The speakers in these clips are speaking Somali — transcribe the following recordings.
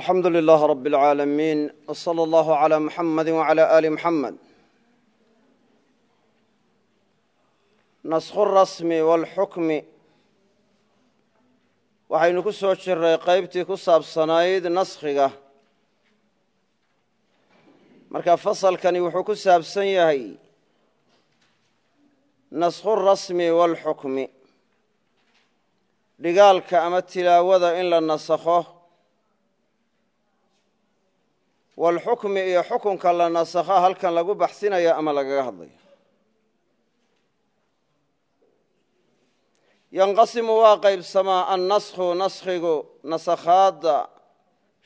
alxamdu lilaah rab اlcaalamiin wslى اllah عlى muxamadi wعlى ali muxamed naskhu rasmi wاlxukmi waxaynu ku soo jiray qaybtii ku saabsanayd naskhiga marka fasalkani wuxuu ku saabsan yahay naskhu rasmi wاlxukmi dhigaalka ama tilaawada in la nasakho walxukmi iyo xukunka la nasakha halkan lagu baxsinaya ama lagaga hadlaya yanqasimu waa qaybsamaa annaskhu naskhigu nasakhaadda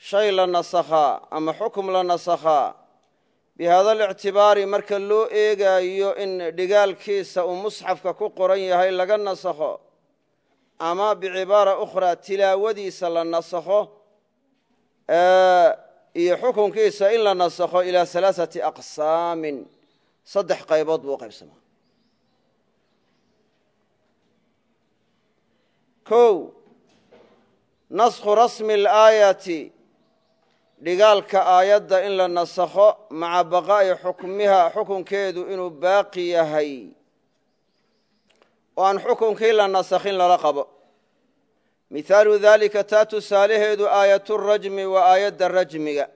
shay la nasakhaa ama xukum la nasakhaa bihada alictibaari marka loo eegaayo in dhigaalkiisa uu musxafka ku qoran yahay laga nasakho ama bicibaara ukhraa tilaawadiisa la nasakho iyo xukunkiisa in la nasakho ilaa alaaثati aqsaamin saddex qaybood buu qaybsamaa. Kow naskhu rasmi اlaayati dhigaalka aayadda in la nasakho maca baqaa'i xukmiha xukunkeedu inuu baaqi yahay. Oo aan xukunkii la nasakhin lala qabo mihaalu dalika taa tusaalaheedu aayaturajmi waa aayadda rajmiga.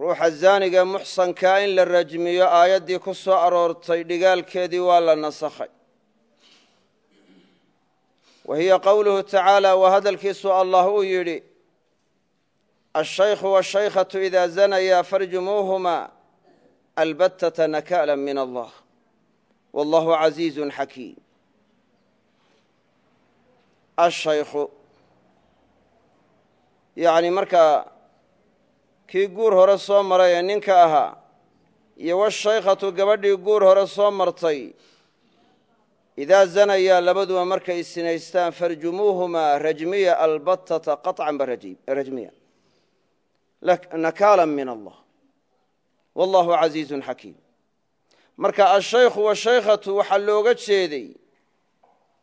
Ruuxa zaaniga muxsankaa in la rajmiyo aayaddii ku soo aroortay dhigaalkeedii waa la nasakhay. Wa hiya qowluhu tacaala waa hadalkiisu allah uu yidhi ashaykhu washaykhatu idaa zanayaa farjumuuhuma albattata nakala min allah. Wallahu casiizun xakiim ashaykhu. Yacni markaa kii guur hore soo maray ee ninka ahaa iyo washaykhatu gabadhii guur hore soo martay idaa zanayaa labaduba markay sinaystaan farjumuuhumaa rajmiya albattata qaطcan ba rajmiya. Nakaala min allah. Wallahu casiizun xakiim marka ashaykhu washaykhatu waxaa looga jeeday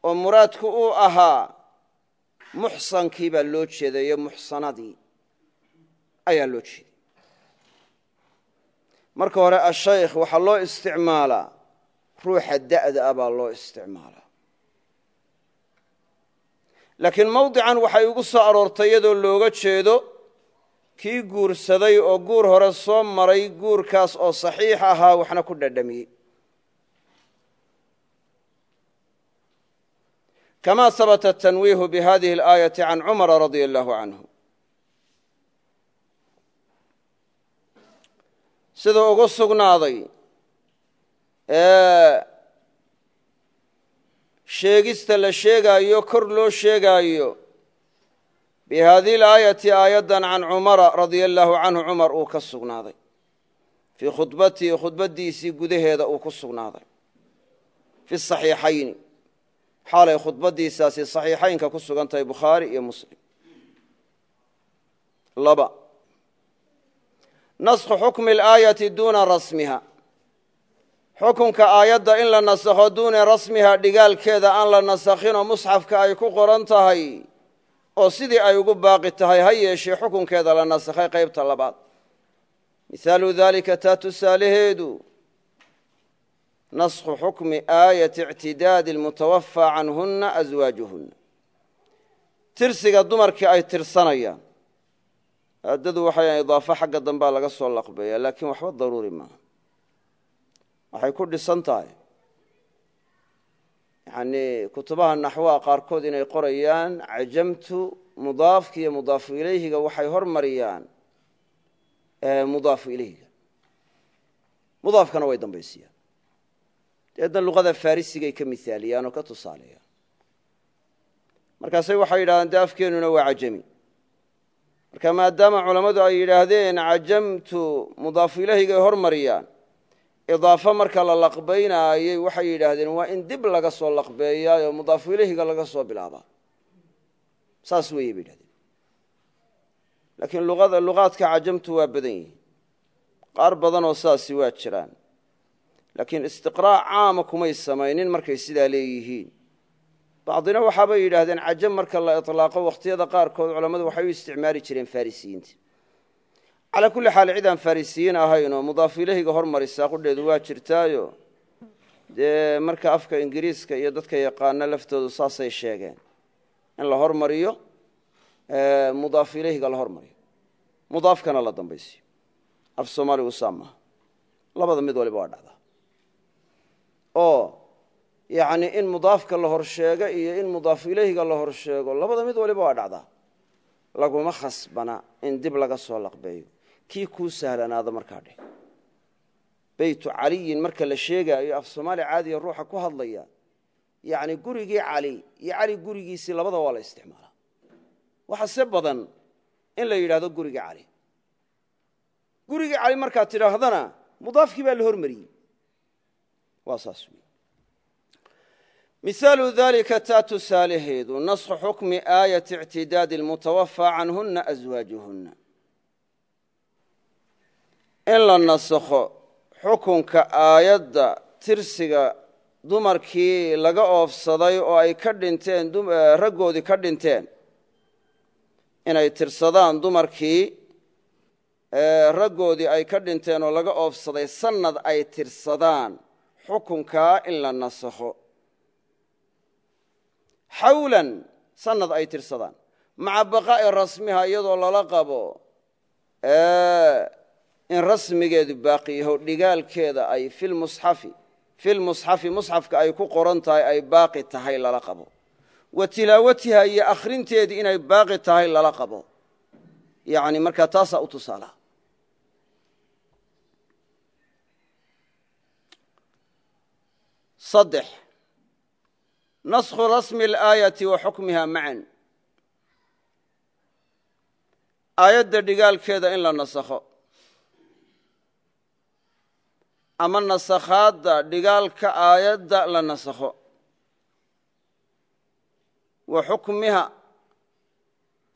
oo muraadku uu ahaa muxsankii baa loo jeedayo muxsanadii ayaa loo jeeday. Marka hore ashaykh waxaa loo isticmaalaa. Ruuxa da'da ah baa loo isticmaalaa. Laakiin mawdican waxay ugu soo aroortay iyadoo looga jeedo kii guursaday oo guur hore soo maray guurkaas oo saxiix ahaa waxna ku dhadhamiyey kama habata tanwiihu bihadihi اlaayaةi can cumara radia allahu canhu siduu ugu sugnaaday sheegista la sheegaayo kor loo sheegaayo bihadihi اlaayati aayaddan can cumara radia allahu canhu cumar uu ka sugnaaday fii khudbatihi khudbaddiisii gudaheeda uu ku sugnaaday fi صaxiixayni xaalay khudbaddiisaasi saxiixaynka ku sugan tahay bukhaari iyo muslim. Laba. Naskhu xukmi اlaayati duuna rasmiha. Xukunka aayadda in la nasakho duuna rasmiha dhigaalkeeda aan la nasakhinoo musxafka ay ku qoran tahay oo sidii ay ugu baaqi tahay ha yeeshee xukunkeeda la nasakhay qaybta labaad. Mihaalu dalika taa tusaalaheedu naskhu xukmi aayati ictidaadi almutawafaa canhunna aswaajuhunna tirsiga dumarkii ay tirsanayaan aaddadu waxay idaafo xagga dambaa laga soo laqbeeya laakiin waxba daruuri maaha waxay ku dhisan tahay yanii kutubaha naxwaha qaarkood inay qorayaan cajamtu mudaafki iyo mudaafu ilayhiga waxay hormariyaan mudaafu ilayhiga mudaafkana way deedna luqada farrisigay ka mihaaliyaan oo ka tusaaleeyaan markaasay waxay yidhahdeen de afkeenuna waa cajami marka maadaama culammadu ay yidhaahdeen cajamtu mudaafu ilaahigay hormariyaan. Idaafo marka la laqbaynaayey waxay yidhaahdeen waa in dib laga soo laqbeeyaayoo mudaafu ilahiga laga soo bilaabaa. Saas weeye bay yidhahdeen laakiin luqaadka cajamtu waa badan yihiin qaar badanoo saasi waa jiraan laakiin istiqraac caama kumay samaynin markay sidaa leeyihiin. Bacdina waxaabay yidhaahdeen cajam marka la iطlaaqo wakhtiyada qaarkood culammadu waxay u isticmaali jireen farisiyiinta. Calaa kulli xaal cid aan farisiyiin ahayn oo mudaafu ilahiga hormarisaa qudheedu waa jirtaayo dee marka afka ingiriiska iyo dadka yaqaana laftoodu saasay sheegeen. In la hormariyo mudaafu ilayhiga la hormariyo. Mudaafkana la dambaysiyo af soomaaligu saa labada mid waliba waa dhacdaa oo yacni in mudaafka la hor sheego iyo in mudaafu ilayhiga la hor sheego labada mid waliba waa dhacdaa. Laguma khasbana in dib laga soo laqbeeyo. Kii kuu sahlanaada markaa dheh. Beytu caliyin marka la sheegaayo af soomaali caadiya ruuxa ku hadlaya yacni gurigii cali iyo cali gurigiisii labada waa la isticmaalaa. Waxa se badan in la yidhahdo gurigii cali. Gurigii cali markaad tidhaahdana mudaafkii baa la hormariyey waa saas wey mihaalu dalika taa tusaalaheedu naskhu xukmi aayati ictidaadi almutawafaa canhuna aswaajuhunna in la nasakho xukunka aayadda tirsiga dumarkii laga oofsaday oo ay ka dhinteen raggoodii ka dhinteen inay tirsadaan dumarkii raggoodii ay ka dhinteen oo laga oofsaday sanad ay tirsadaan xukunkaa in la nasakho. Xawlan sanad ay tirsadaan. Maca baqaa'i rasmiha iyadoo lala qabo in rasmigeedu baaqi yaho dhigaalkeeda ay filmusxafi filmusxafi musxafka ay ku qoran tahay ay baaqi tahay lala qabo. Wa tilaawatiha iyo akhrinteedii inay baaqi tahay lala qabo. Yani markaa taasaa u tusaala saddex. Naskhu rasmi alaayati wa xukmiha macan aayadda dhigaalkeeda in la nasakho. Ama nasakhaadda dhigaalka aayadda la nasakho. Wa xukmiha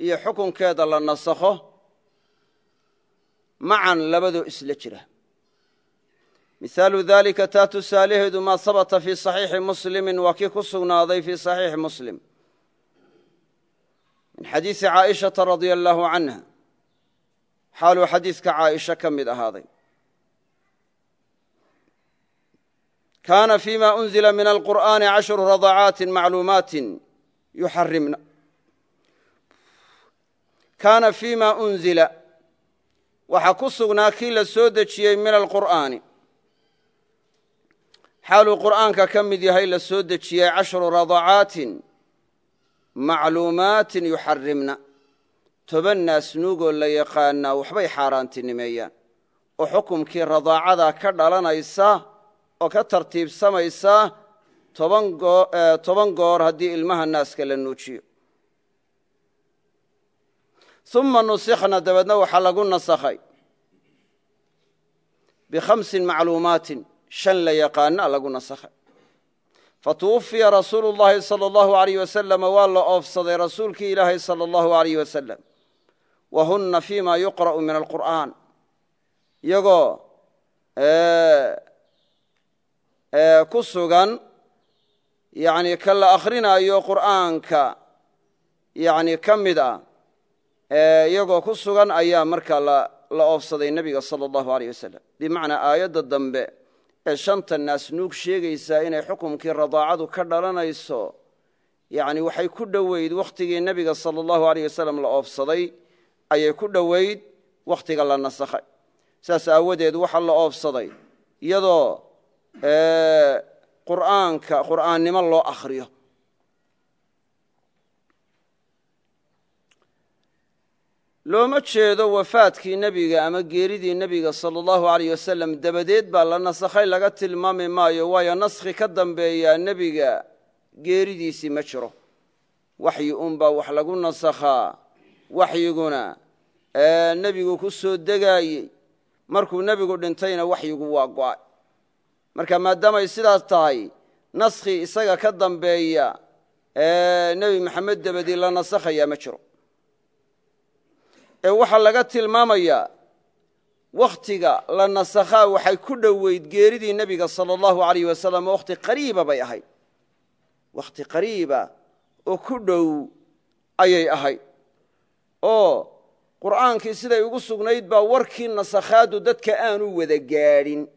iyo xukunkeeda la nasakho. Macan labadoo isla jira mihaalu dalika taa tusaalaheedu maa habata fii saxiixi muslimi waa kii ku sugnaaday fii saxiixi muslim. Min xadiisi caaishata radia allaahu canha xaaluu xadiiska caaisha ka mid ahaaday. Kaana fi ma unzila min alqur'aani cashru radacaati macluumaati yuxarimna kaana fi ma unzila waxaa ku sugnaa xaaluu qur'aanka ka mid yahay la soo dejiyey cashru radacaatin macluumaatin yuxarimna toban naasnuugoo la yaqaanaa waxbay xaaraantinimeeyaan. Oo xukumkii radaacada ka dhalanaysa oo ka tartiibsamaysa toban goor haddii ilmaha naaska la nuujiyo. Uma nusikhna dabeedna waxaa lagu nasakhay bikhamsin macluumaatin shan la yaqaana lagu nasakhay. Fatuwafiya rasuulu llahi sala allahu alayh wasalam waa la oofsaday rasuulkii ilaahay sala allahu alayh wasalam wa hunna fi ma yuqra'u min alqur'aan. Iyagoo ku sugan yani ka la akhrinayo qur'aanka yani ka mid ah iyagoo ku sugan ayaa markaa la oofsaday nebiga sala allahu alayh wasalam bimacnaa aayadda dambe ee shanta naasnuug sheegaysaa inay xukumkii radaacadu ka dhalanayso yani waxay ku dhoweyd wakhtigii nebiga salى اllahu aleyh wasalam la oofsaday ayay ku dhoweyd wakhtiga la nasakhay. Saas aawadeed waxaa la oofsaday iyadoo qur'aanka qur'aannimo loo akhriyo looma jeedo wafaadkii nebiga ama geeridii nebiga sala allahu aleyh wasalam dabadeed baa la nasakhay laga tilmaami maayo waayo naskhi ka dambeeyaa nebiga geeridiisii ma jiro. Waxyi unbaa wax lagu nasakhaa waxyiguna nebigu ku soo degaayey. Markuu nebigu dhintayna waxyigu waa go'ay. Marka maadaamay sidaas tahay naskhi isaga ka dambeeya nebi maxamed dabadii la nasakhayaa ma jiro ee waxaa laga tilmaamayaa wakhtiga la nasakhaa waxay ku dhoweyd geeridii nebiga sala allahu alayh wasalam wakhti qariiba bay ahayd. Wakhti qariiba oo ku dhow ayay ahayd. Oo qur'aankii siday ugu sugnayd baa warkii nasakhaaddu dadka aanu wada gaadhin.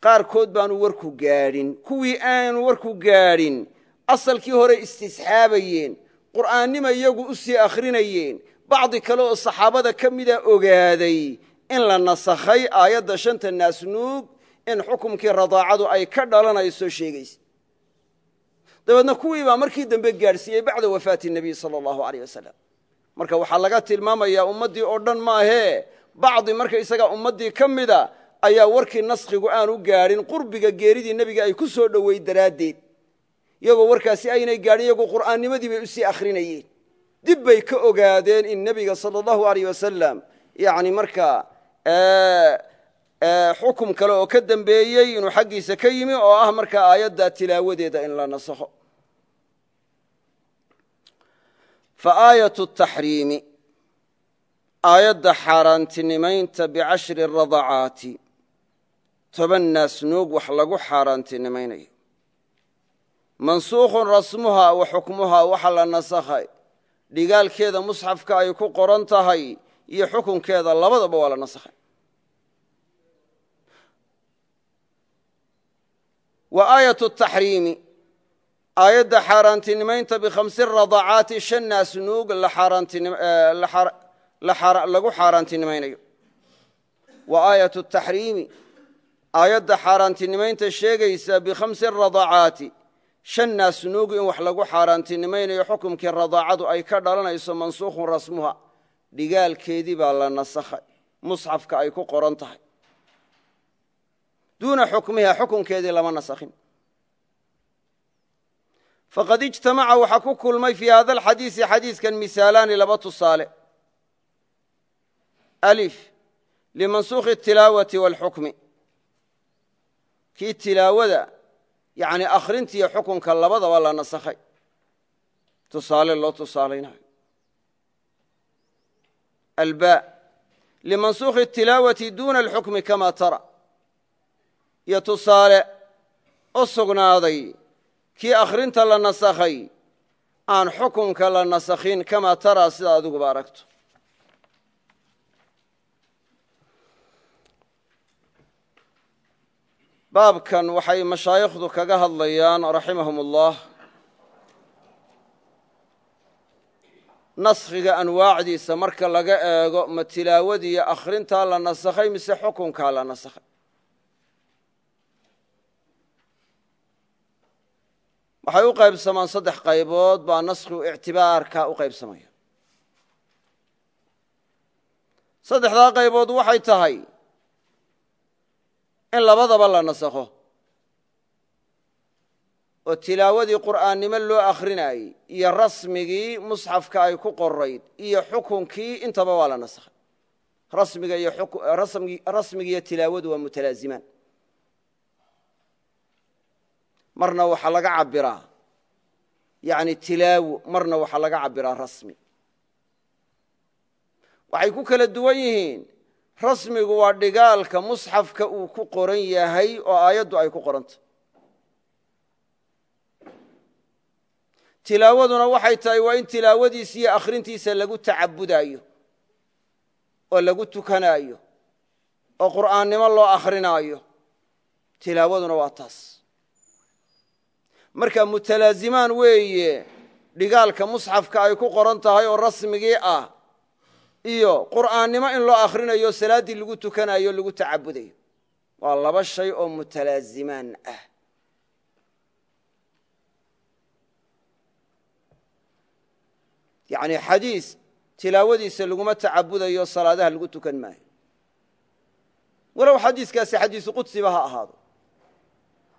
Qaarkood baanu warku gaadhin kuwii aanu warku gaadhin. Asalkii hore istisxaabayeen qur'aannima iyagu u sii akhrinayeen bacdi kale oo saxaabada ka mida ogaaday in la nasakhay aayadda shanta naasnuug in xukumkii radaacadu ay ka dhalanayso sheegaysa. Dabeedna kuwii baa markii dambe gaadhsiiyey bacda wafaati nebiy sala allahu aleyh wasalam marka waxaa laga tilmaamayaa ummaddii oo dhan maahee bacdi marka isagaa ummaddii ka mida ayaa warkii naskhigu aanu gaadhin qurbiga geeridii nebiga ay ku soo dhoweyd daraaddeed. Iyagoo warkaasi aynay gaadhin iyagoo qur'aannimadii bay u sii akhrinayeen dib bay ka ogaadeen in nebiga sala allahu aleyh wasalam yani markaa xukum kale oo ka dembeeyey inuu xaggiisa ka yimi oo ah markaa aayadda tilaawadeeda in la nasakho fa aayatu taxriimi aayadda xaaraantinimaynta bicashri radacaati toban naasnuug wax lagu xaaraantinimaynayo. Mansuukhun rasmuhaa wa xukmuhaa waxa la nasakhay dhigaalkeeda musxafka ay ku qoran tahay iyo xukunkeeda labadaba waa la nasakhay wa aayatu taxriimi aayadda xaaraantinimaynta bikhamsi radacaati shan naasnuug lagu xaaraantinimaynayo. Wa aayatu taxriimi aayadda xaaraantinimaynta sheegaysa bikhamsi radacaati shan naasnuug in wax lagu xaaraantinimaynayo xukumkii radaacadu ay ka dhalanayso mansuukhun rasmuha dhigaalkeedii baa la nasakhay musxafka ay ku qoran tahay. Duuna xukmiha xukunkeedii lama nasakhin. Faqad ijtamaca waxaa ku kulmay fii hada alxadiisi xadiiskan misaalaani laba tusaale. Alif limansuukhi tilaawati waalxukmi kii tilaawada yani akhrintiiyo xukunka labadaba la nasakhay. Tusaale loo tusaalaynayo alba limansuukhi tilaawati duuna alxukmi kama tara. Iyo tusaale u sugnaaday kii akhrinta la nasakhay aan xukunka la nasakhin kamaa taraa sida adiguba aragto baabkan waxay mashaayikhdu kaga hadlayaan raximahum ullah naskhiga anwaacdiisa. Marka laga eego ma tilaawadiiyo akhrintaa la nasakhay mise xukunkaa la nasakhay. Waxay u qaybsamaan saddex qaybood baa naskhigu ictibaarka u qaybsamaya. Saddexdaa qaybood waxay tahay in labadaba la nasakho. Oo tilaawadii qur'aannimo loo akhrinayey iyo rasmigii musxafka ay ku qorayd iyo xukunkii intaba waa la nasakhay. Rasmigi iyo tilaawadu waa mutalaazimaan. Marna waxaa laga cabiraa yani tilaawo marna waxaa laga cabiraa rasmi. Waxay ku kala duwan yihiin rasmigu waa dhigaalka musxafka uu ku qoran yahay oo aayaddu ay ku qoranta. Tilaawaduna waxay tahay waa in tilaawadiisa iyo akhrintiisa lagu tacabudaayo oo lagu tukanaayo oo qur'aannimo loo akhrinaayo. Tilaawaduna waa taas. Marka mutalaazimaan weeye dhigaalka musxafka ay ku qoran tahay oo rasmigii ah iyo qur'aannimo in loo akhrinayo salaaddii lagu tukanayo lagu tacabudayo waa laba shay oo mutalaazimaan ah. Yacni xadiis tilaawadiisa laguma tacabudayo salaadaha lagu tukan maayo. Walow xadiiskaasi xadiisu qudsiba ha ahaado.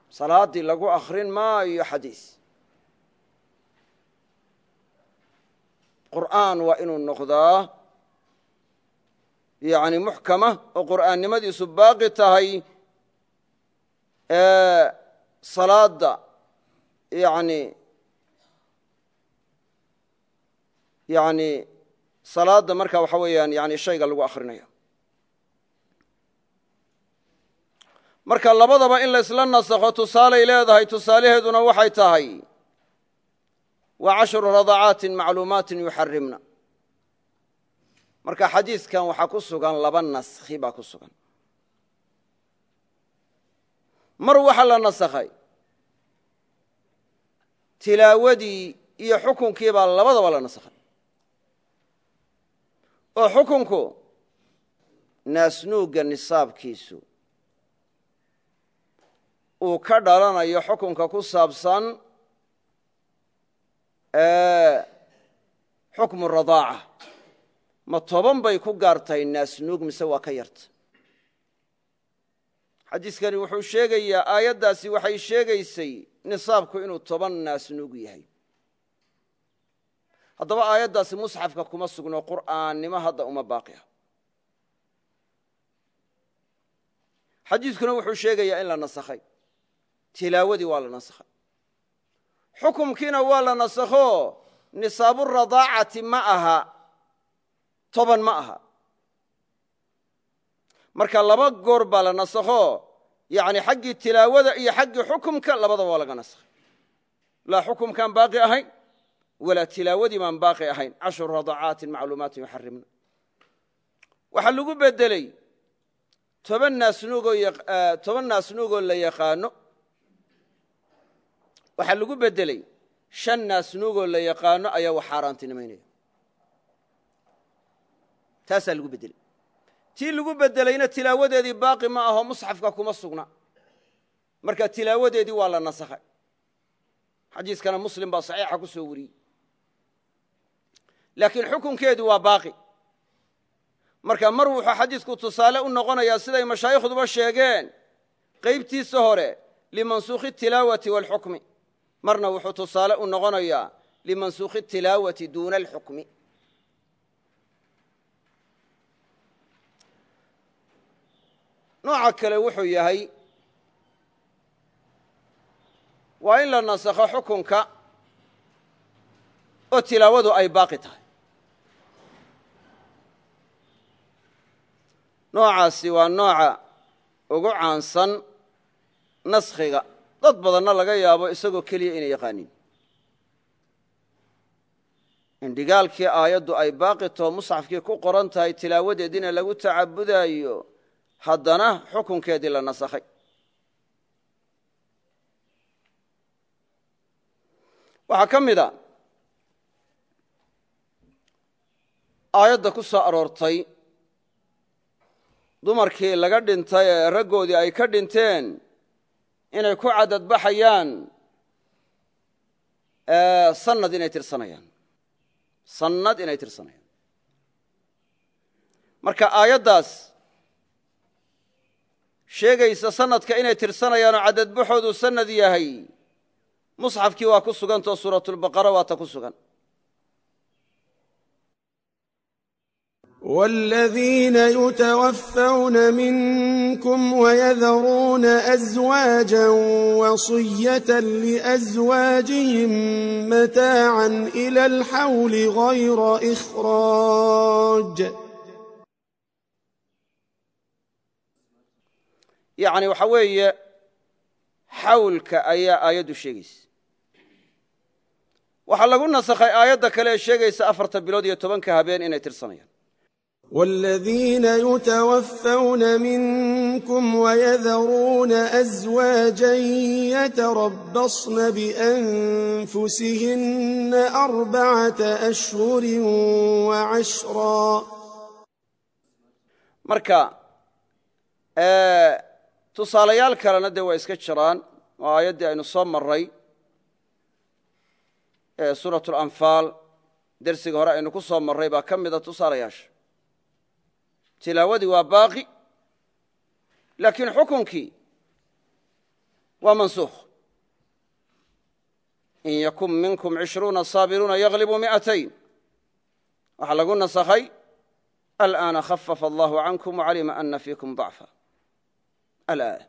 Salaaddii lagu akhrin maayo xadiis. Qur'aan waa inuu noqdaa yani muxkama oo qur'aannimadiisu baaqi tahay salaadda yani yani salaadda marka waxa weeyaan yani shayga lagu akhrinayo marka labadaba in la isla nasakho tusaalay leedahay tusaalaheeduna waxay tahay wa cashru radacaatin macluumaatin yuxarimna marka xadiidkan waxaa ku sugan laba naskhi baa ku sugan. Mar waxaa la nasakhay tilaawadii iyo xukunkii baa labadaba la nasakhay. Oo xukunku naasnuugga nisaabkiisu uu ka dhalanayo xukunka ku saabsan xukmu radaaca ma toban bay ku gaartahay naasnuug mise waa ka yarta? Xadiiskani wuxuu sheegayaa aayaddaasi waxay sheegaysay nisaabku inuu toban naasnuug yahay. Haddaba aayaddaasi musxafka kuma sugno qur'aannimo hadda uma baaqi ah xadiiskuna wuxuu sheegayaa in la nasakhay. Tilaawadii waa la nasakhay. Xukumkiina waa la nasakho. Nisaaburaضaacati ma aha toban ma aha. Marka laba goor baa la nasakho yani xaggii tilaawada iyo xaggii xukumka labadaba waa laga nasakhay laa xukumkaan baaqi ahayn walaa tilaawadii baan baaqi ahayn. Cashru radacaatin macluumaatin yuxarimna waxaa lagu bedeley toban naasnuugoo la yaqaano waxaa lagu bedeley shan naasnuugoo la yaqaano ayaa wax xaaraantinimaynaya taasaa lagu bedeley tii lagu bedelayna tilaawadeedii baaqi ma aho musxafka kuma sugna. Marka tilaawadeedii waa la nasakhay. Xadiiskana muslim baa saxiixa ku soo wariyey. Laakiin xukunkeedu waa baaqi. Marka mar wuxuu xadiisku tusaale u noqonayaa siday mashaayikhduba sheegeen qaybtiisa hore limansuukhi tilaawati waalxukmi marna wuxuu tusaale u noqonayaa limansuukhi tilaawati duuna alxukmi nooca kale wuxuu yahay waa in la nasakho xukunka oo tilaawadu ay baaqi tahay. Noocaasi waa nooca ugu caansan naskhiga. Dad badanna laga yaabo isagoo keliya inay yaqaaniin. Indhigaalkii aayaddu ay baaqi taho musxafkii ku qoran tahay tilaawadeediina lagu tacabudaayo haddana xukunkeedii la nasakhay waxaa ka mid a aayadda ku soo aroortay dumarkii laga dhintay ee raggoodii ay ka dhinteen inay ku cadadbaxayaan sanad inay tirsanayaan. Sannad inay tirsanayaan. Marka aayaddaas sheegaysa sanadka inay tirsanayaan oo cadadbaxoodu sanad yahay. Musxafkii waa ku sugantao suuratulbaqara waata ku sugan. والذين يتوفون منكم ويذرون أزواجا وصية لأزواجهم متاعا إلى الحول غير إخراج. yacni waxa weeye xawlka ayaa aayaddu sheegaysa waxaa lagu nasakhay aayadda kale ee sheegaysa afarta bilood iyo tobanka habeen inay tirsanayaan والذين يتوفون منكم ويذرون أزواجا يتربصن بأنفسهن أربعة أشهر وعشرا marka tusaalayaal kalena dee waa iska jiraan oo aayaddii aynu soo maray ee suurat alanfaal dersiga hore aynu ku soo marray baa ka mida tusaalayaasha. Tilaawadii waa baaqi laakiin xukunkii waa mansuukh. In yakun minkum cishruuna saabiruuna yaglibu mi'atayn. Waxaa lagu nasakhay alآana khafafa allahu cankum wacalima ana fiikum ضacfa alaaya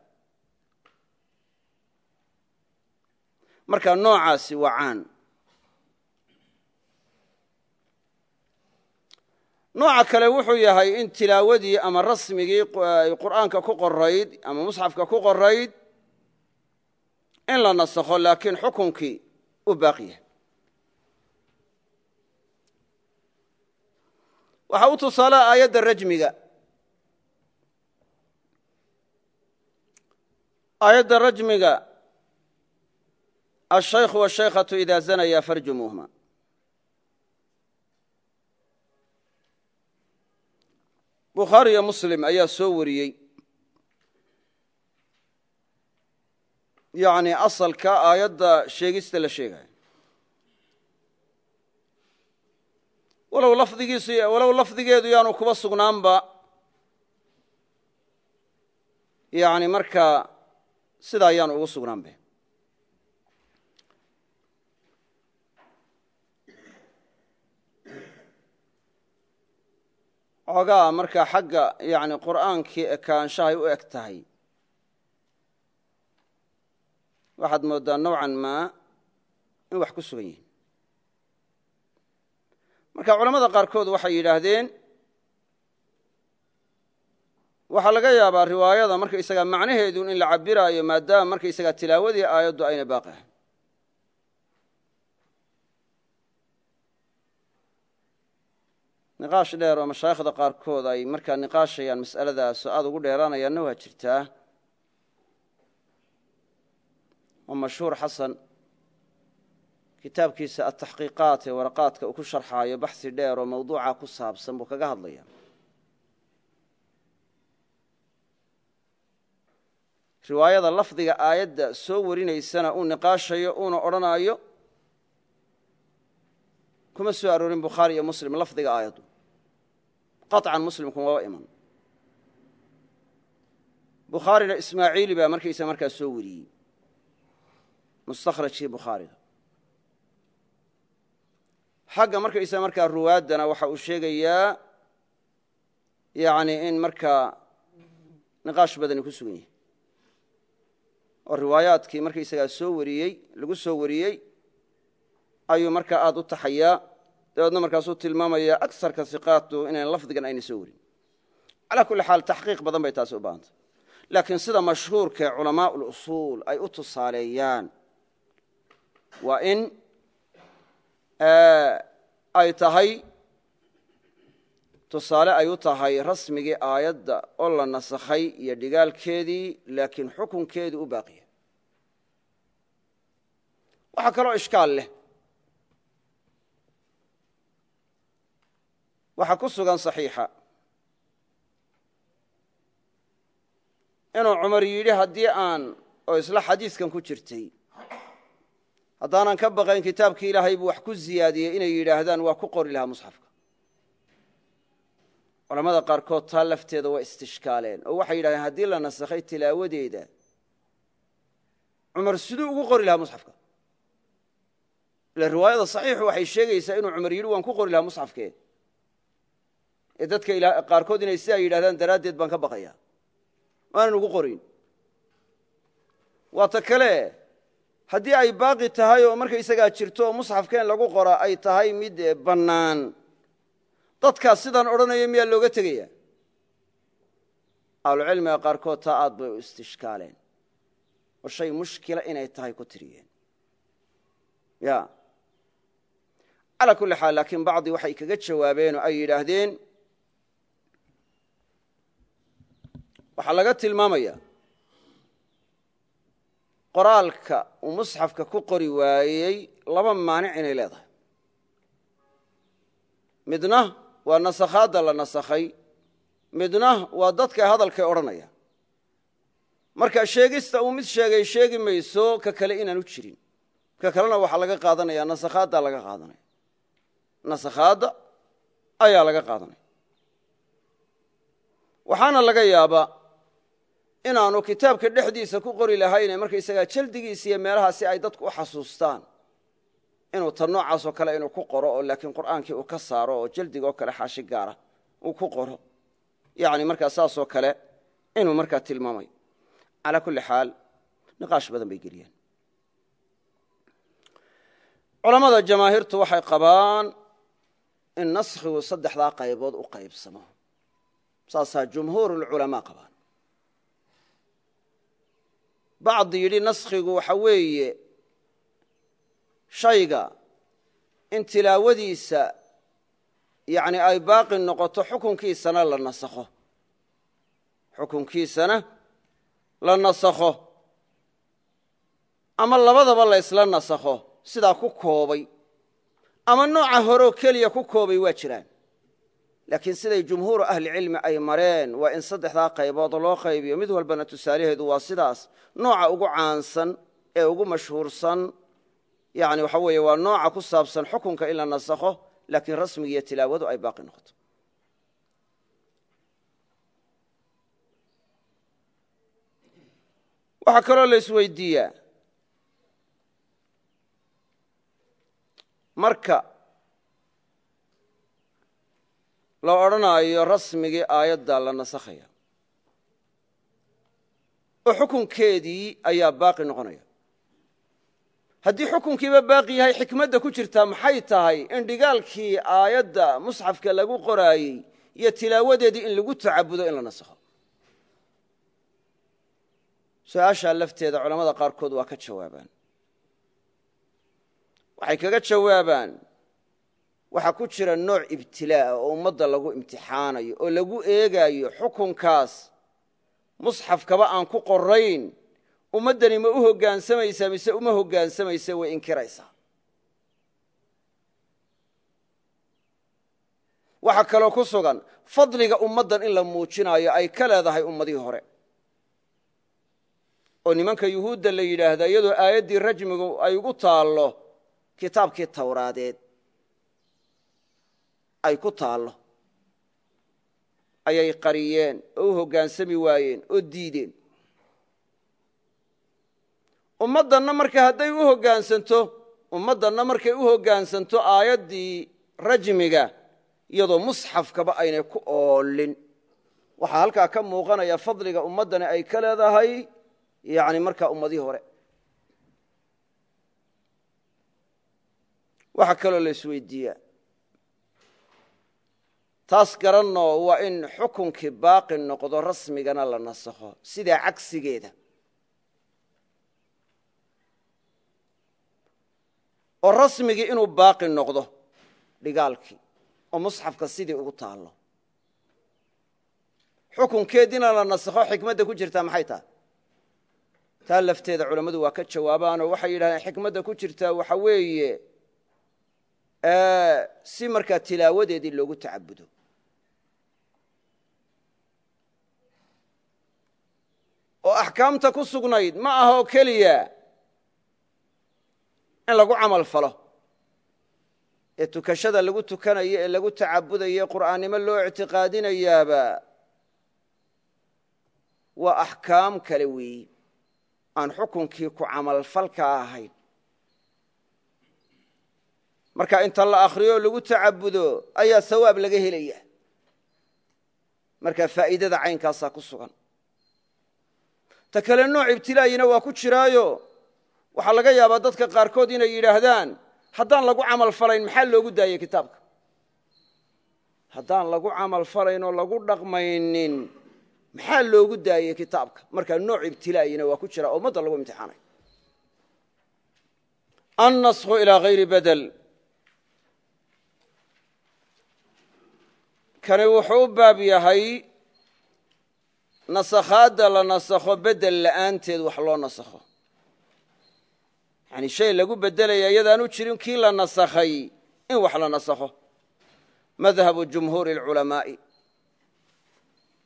marka noocaasi waa caan. Nooca kale wuxuu yahay in tilaawadii ama rasmigii qur'aanka ku qorayd ama musxafka ku qorayd in la nasakho laakiin xukunkii u baaqi waxaa u tusaalaha aayadda rajmiga. Aayadda rajmiga ashaykhu washaykhatu idaa zanaya farjumuuhuma bukhaari iyo muslim ayaa soo wariyey. Yani asalka aayadda sheegista la sheegayo walow lafdigiisu walow lafdigeedu yaanu kuba sugnaanba yani markaa sidaa yaanu ugu sugnaanbe xoogaa markaa xagga yani qur'aankii ekaanshahay u eg tahay. Waxaad mooddaa nowcan maa in wax ku sugan yihiin marka culamada qaarkood waxay yidhaahdeen waxaa laga yaabaa riwaayada markaysaga macnaheedu in la cabiraayo maadaama markaysaga tilaawadii aayaddu ayna baaqi. Ahayn niqaash dheer oo mashaayikhda qaarkood ay markaa niqaashayaan mas'aladaas oo aada ugu dheeraanayaanna waa jirtaa oo mashhuur xasan kitaabkiisa ataxqiiqaat ee waraqaadka uu ku sharxaayo baxsi dheer oo mawduuca ku saabsan buu kaga hadlaya riwaayada lafdiga aayadda soo warinaysana uu niqaashayo uuna odhanaayo kuma soo aroorin bukhaari iyo muslim lafdiga aayaddu. Qaطcan muslimku maba iman. Bukhaarina ismaaciili baa markaysa markaa soo wariyey. Mustakhrajkii bukhaariga xagga markaysa markaa ruwaaddana waxa uu sheegayaa yani in markaa niqaash badani ku sugan yahay oo riwaayaadkii markaysagaa soo wariyey lagu soo wariyey ayuu markaa aada u taxayaa. Dabeedna markaasuu tilmaamaya agsarka siqaatu inayn lafdigan ayna soo warin. Calaa kulli xaal taxqiiq badan bay taasi u baahantay. Laakiin sida mashhuurkae culamaa ulusuul ay u tusaaleeyaan waa in ay tahay tusaale ay u tahay rasmigii aayadda oo la nasakhay iyo dhigaalkeedii laakiin xukunkeedu u baaqiya waxaa kaloo ishkaal leh. Waxaa ku sugan صaxiixa inuu cumar yidhi haddii aan oo isla xadiiskan ku jirtay haddaanan ka baqayn kitaabkii ilaahay buu wax ku ziyaadiyey inay yidhaahdaan waa ku qori lahaa musxafka. Culamada qaarkood taa lafteeda waa istishkaaleen oo waxay yidhahdeen haddii la nasakhay tilaawadeeda cumar siduu ugu qori lahaa musxafka ila riwaayada صaxiixu waxay sheegaysaa inuu cumar yidhi waan ku qori lahaa musxafkee. Ee dadka qaarkood inay sidaa yidhahdaan daraaddeed baan ka baqaya maanan ugu qorin. Waa ta kale haddii ay baaqi tahay oo markaysagaa jirto oo musxafkeen lagu qora ay tahay mid bannaan. Dadkaas sidaan odhanaya miyaa looga tegaya ahlucilmiga qaarkood taa aad bay u istishkaaleen. Oo shay mushkila inay tahay ku tiriyeen calaa kulli xaal laakiin bacdi waxay kaga jawaabeen oo ay yidhaahdeen waxaa laga tilmaamaya qoraalka uu musxafka ku qori waayey laba maanic inay leedahay. Midna waa nasakhaadda la nasakhay midna waa dadka hadalkay odhanaya. Marka sheegista uu mid sheegay sheegi mayso ka kale inaanu jirin. Ka kalena waxaa laga qaadanaya nasakhaaddaa laga qaadanaya nasakhaadda ayaa laga qaadanaya waxaana laga yaabaa inaanu kitaabka dhexdiisa ku qori lahayne markaysagaa jaldigiisa iyo meelaha si ay dadku u xasuustaan inuu tan noocaasoo kale inuu ku qoro oo laakiin qur'aankii uu ka saaro oo jaldigoo kale xaashi gaara uu ku qoro. Yani markaa saasoo kale inuu markaa tilmaamay. Calaa kulli xaal niqaash badan bay geliyeen. Culammada jamaahiirtu waxay qabaan in naskhigu saddexdaa qaybood u qaybsamo. Saasaa jumhuurulculamaa qabaan. Bacdi yidhi naskhigu waxa weeye shayga in tilaawadiisa yani ay baaqi noqoto xukunkiisana la nasakho xukunkiisana la nasakho ama labadaba la ysla nasakho sidaa ku koobay ama nooca horeoo keliya ku koobay waa jiraan. Laakiin siday jumhuuru ahlicilmi ay mareen waa in saddexdaa qaybood loo qaybiyo. Mid walbana tusaalaheedu waa sidaas. Nooca ugu caansan ee ugu mashhuursan yani waxa weeye waa nooca ku saabsan xukunka in la nasakho laakiin rasmiga iyo tilaawadu ay baaqi noqoto. Waxaa kaloo la marka la odhanaayo rasmigii aayaddaa la nasakhaya oo xukunkeedii ayaa baaqi noqonaya. Haddii xukunkiiba baaqi yahay xikmadda ku jirtaa maxay tahay in dhigaalkii aayadda musxafka lagu qoraayey iyo tilaawadeedii in lagu tacabudo in la nasakho? Su'aashaa lafteeda culamada qaarkood waa ka jawaabaan waxay kaga jawaabaan waxaa ku jira nooc ibtilaa'a oo ummadda lagu imtixaanayo oo lagu eegaayo xukunkaas. Musxafkaba aan ku qorayn ummaddani ma u hoggaansamaysaa mise uma hoggaansamaysa way inkiraysaa. Waxaa kaloo ku sugan fadliga ummaddan in la muujinaayo ay ka leedahay ummadihii hore. Oo nimanka yuhuudda la yidhaahda iyadoo aayaddii rajmigu ay ugu taallo kitaabkii tawraadeed ay ku taallo ayay qariyeen oo u hoggaansami waayeen oo diideen. Ummaddanna marka hadday u hoggaansanto ummaddanna markay u hoggaansanto aayaddii rajmiga iyadoo musxafkaba aynay ku oolin. Waxaa halkaa ka muuqanaya fadliga ummaddani ay ka leedahay yani markaa ummadihii hore waxaa kaloo la isweydiiyaa taas garanoo waa in xukunkii baaqi noqdo rasmigana la nasakho sidaa cagsigeeda. Oo rasmigii inuu baaqi noqdo dhigaalkii oo musxafka sidii ugu taallo. Xukunkeediina la nasakho xikmadda ku jirtaa maxay tahay taa lafteeda culammadu waa ka jawaabaanoo waxay yidhahdeen xikmadda ku jirtaa waxa weeye si markaa tilaawadeedii loogu tacabudo oo axkaamta ku sugnayd ma aha oo keliya in lagu camal falo. Ee tukashada lagu tukanayo ee lagu tacabudayo qur'aannimo loo ictiqaadinayaaba waa axkaam kale weeyi. Aan xukunkii ku camalfalka ahayn marka inta la akhriyo lagu tacabudo ayaa sawaab laga helaya marka faa'iidada caynkaasaa ku sugan. Ta kale nooc ibtilaa'ina waa ku jiraayo. Waxaa laga yaabaa dadka qaarkood inay yidhaahdaan haddaan lagu camal falayn maxaa loogu daayey kitaabka? Haddaan lagu camal falayn oo lagu dhaqmaynin maxaa loogu daayey kitaabka? Markaa nooc ibtilaa'ina waa ku jira oo ummadda lagu imtixaanay. Annasku ilaa hayri bedel kani wuxuu u baab yahay nasakhaadda la nasakho bedel la'aanteed wax loo nasakho. Yani shay lagu bedelaya iyadaanu jirin kii la nasakhay in wax la nasakho. Madhabu jumhuuri اlculamaa'i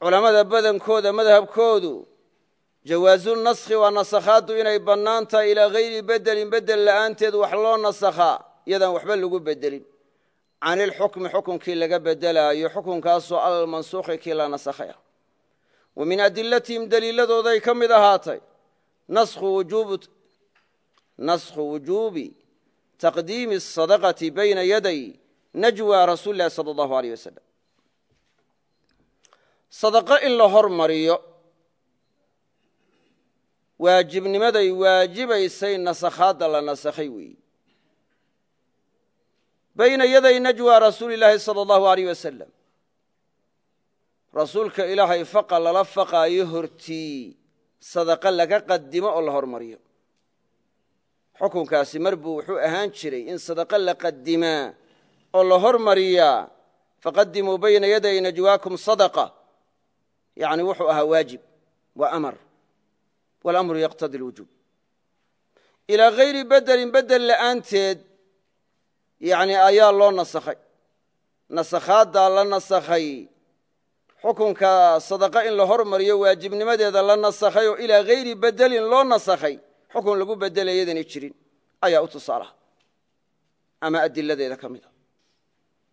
culammada badankooda madhabkoodu jawaazu naskhi waa nasakhaaddu inay bannaan tahay ilaa hayri bedelin bedel la'aanteed wax loo nasakhaa iyadaan waxba lagu bedelin can ilxukmi xukunkii laga bedelaayo xukunkaasoo almansuukhi kii la nasakhaya. Wa min adilatihim deliiladooday ka mid ahaatay naskhu wujuubi taqdiimi asadaqati bayna yaday najwa rasuuli lahi sala allahu aleyh wasalam sadaqo in la hormariyo waajibnimaday waajibaysay nasakhaadda la nasakhay weeyi bayna yaday najwa rasuuli llaahi sala allahu aleyh wasalam rasuulka ilaahay faqa lala faqaayo hortii sadaqo laga qadimo oo la hormariyo. Xukunkaasi mar buu wuxuu ahaan jiray in sadaqo la qadimaa oo la hormariyaa faqadimuu bayna yaday najwaakum sadaqa. Yani wuxuu ahaa waajib waa amar. Walamru yaqtadi lwujuub ilaa hayri bedelin bedel la'aanteed yani ayaa loo nasakhay. Nasakhaaddaa la nasakhay xukunka sadaqa in la hormariyo waajibnimadeeda la nasakhay oo ilaa hayri bedelin loo nasakhay xukun lagu bedelayadanay jirin. Ayaa u tusaalaha. Ama adiladeeda ka mida.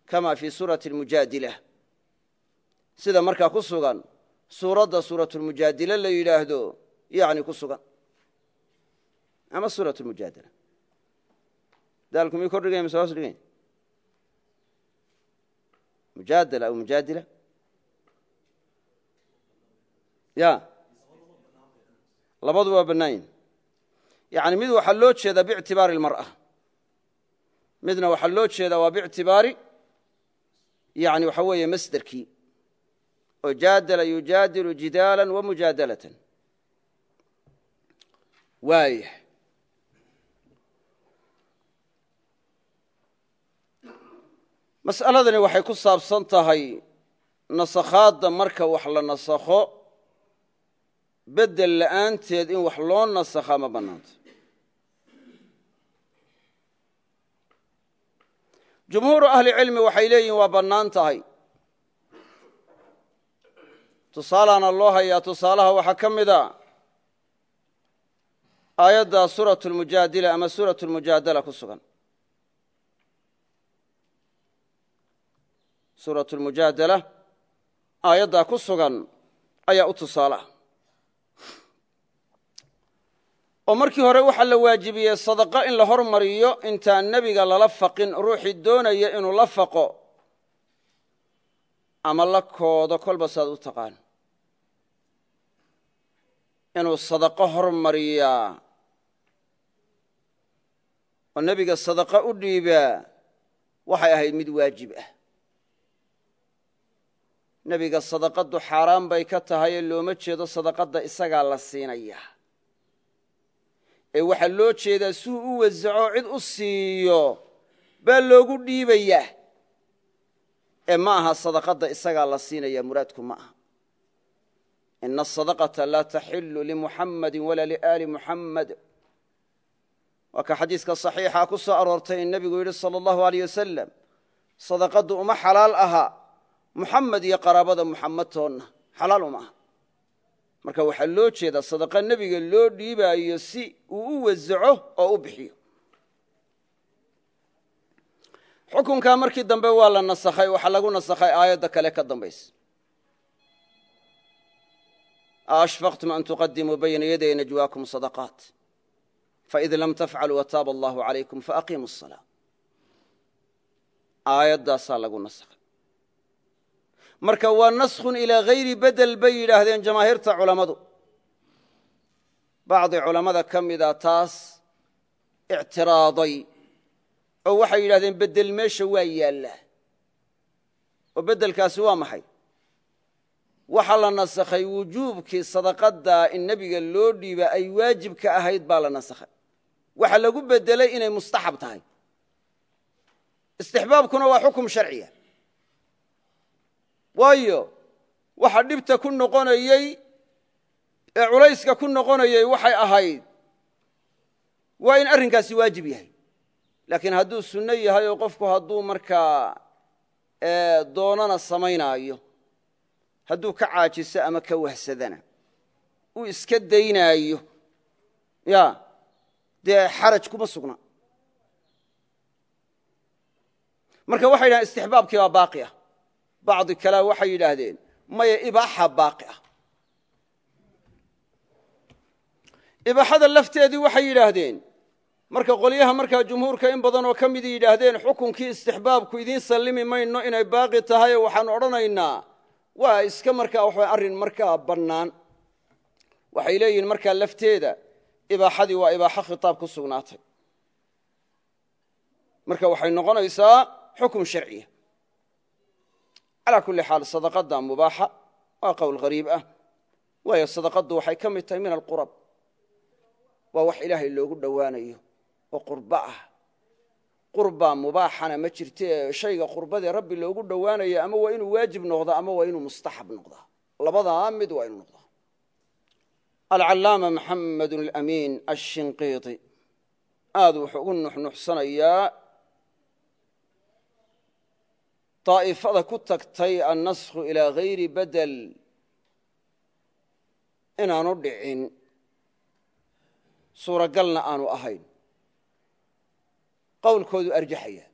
Kama fii suurati almujaadila sida markaa ku sugan suuradda suuratulmujaadila la yidhaahdo yani ku sugan. Ama suurat lmujaadila daalku miyuu kor dhigay mise hoos dhigay? Mujaadala aw mujaadila? Ya. Labadu waa bannaayin yani mid waxaa loo jeedaa biictibaari اlmar'a midna waxaa loo jeedaa waa biictibaari yani waxa weeye masderkii oo jaadala yujaadilu jidaala wa mujaadalatan. Waaya mas'aladani waxay ku saabsan tahay nasakhaadda marka wax la nasakho bedel la'aanteed in wax loo nasakhaa ma bannaanta. Jumhuuru ahli cilmi waxay leeyihiin waa bannaan tahay. Tusaalaana loo hayaa tusaalaha waxaa ka mida aayadda suurat lmujaadila ama suurat lmujaadala ku sugan suurat lmujaadala aayaddaa ku sugan ayaa u tusaalaha oo markii hore waxaa la waajibiyey sadaqo in la hormariyo intaan nebiga lala faqin ruuxii doonaya inuu la faqo ama la koodo kolba saad u taqaan. Inuu sadaqo hormariyaa oo nebiga sadaqo u dhiibaa waxay ahayd mid waajib ah nebiga sadaqaddu xaaraan bay ka tahay ee looma jeedo sadaqadda isagaa la siinaya. Ee waxaa loo jeedaa suu u wasaco cid u siiyo baa loogu dhiibayaa ee ma aha sadaqadda isagaa la siinaya muraadku ma aha. Ina asadaqata laa taxilu limuxammadi walaa liaali muxammad waa ka xadiiska saxiixa ku soo aroortay in nebigu yidhi sala allahu aleyh wasalam sadaqaddu uma xalaal aha muxamed iyo qaraabada muxamed toonna xalaal uma aha. Marka waxaa loo jeedaa sadaqa nebiga loo dhiibaayo si uu u wasaco oo u bixiyo. Xukunkaa markii dambe waa la nasakhay waxaa lagu nasakhay aayadda kale ka dambaysa ashfaqtum an tuqadimuu bayna yaday najwaakum sadaqaat. Faid lam tafcaluu wataaba allahu calaykum faaqiimu الsalaa aayaddaasaa lagu nasakhay marka waa naskhun ilaa hayri bedel bay yidhaahdeen jamaahiirta culammadu. Bacdi culammada ka mida taas ictiraaday. Oo waxay yidhahdeen bedel meesha waa yaallaa oo beddelkaasi waa maxay? Waxaa la nasakhay wujuubkii sadaqadda in nebiga loo dhiiba ay waajib ka ahayd baa la nasakhay. Waxa lagu bedelay inay mustaxab tahay. Istixbaabkuna waa xukum sharciya waayo waxa dhibta ku noqonayey ee culayska ku noqonayey waxay ahayd waa in arrinkaasi waajib yahay. Laakiin hadduu sunno yahay oo qofku hadduu markaa doonana samaynaayo hadduu ka caajiso ama ka wahsadana uu iska daynaayo ya dee xaraj kuma sugna. Marka waxay yidhahdeen istixbaabkii baa baaqi ah bacdi kale waxay yidhaahdeen maya ibaaxa baaqi ah. Ibaaxada lafteedii waxay yidhaahdeen marka qolyaha markaa jumhuurka in badan oo ka midi yidhaahdeen xukunkii istixbaabku idiin sallimi mayno inay baaqi tahay waxaan odhanaynaa waa iska markaa waxa arrin markaa bannaan. Waxay leeyihiin markaa lafteeda ibaaxadii waa ibaaxo khitaab ku sugnaatay. Marka waxay noqonaysaa xukun sharciya calaa kulli xaal sadaqadda mubaaxa waa qowl hariib ah waayo sadaqaddu waxay ka mid tahay min alqurab. Waa wax ilaahay loogu dhowaanayo oo qurbo ah. Qurbaa mubaaxana ma jirte shayga qurbadee rabbi loogu dhowaanayo ama waa inuu waajib noqdaa ama waa inuu mustaxab noqdaa labadaa mid waa inuu noqdaa alcallaama maxamed alamiin ashinqiiti aad wuxuu ugu nuxnuxsanayaa daa'ifada ku tagtay annaskhu ilaa hayri bedel inaanu dhicin suuragalna aanu ahayn qowlkoodu arjaxaya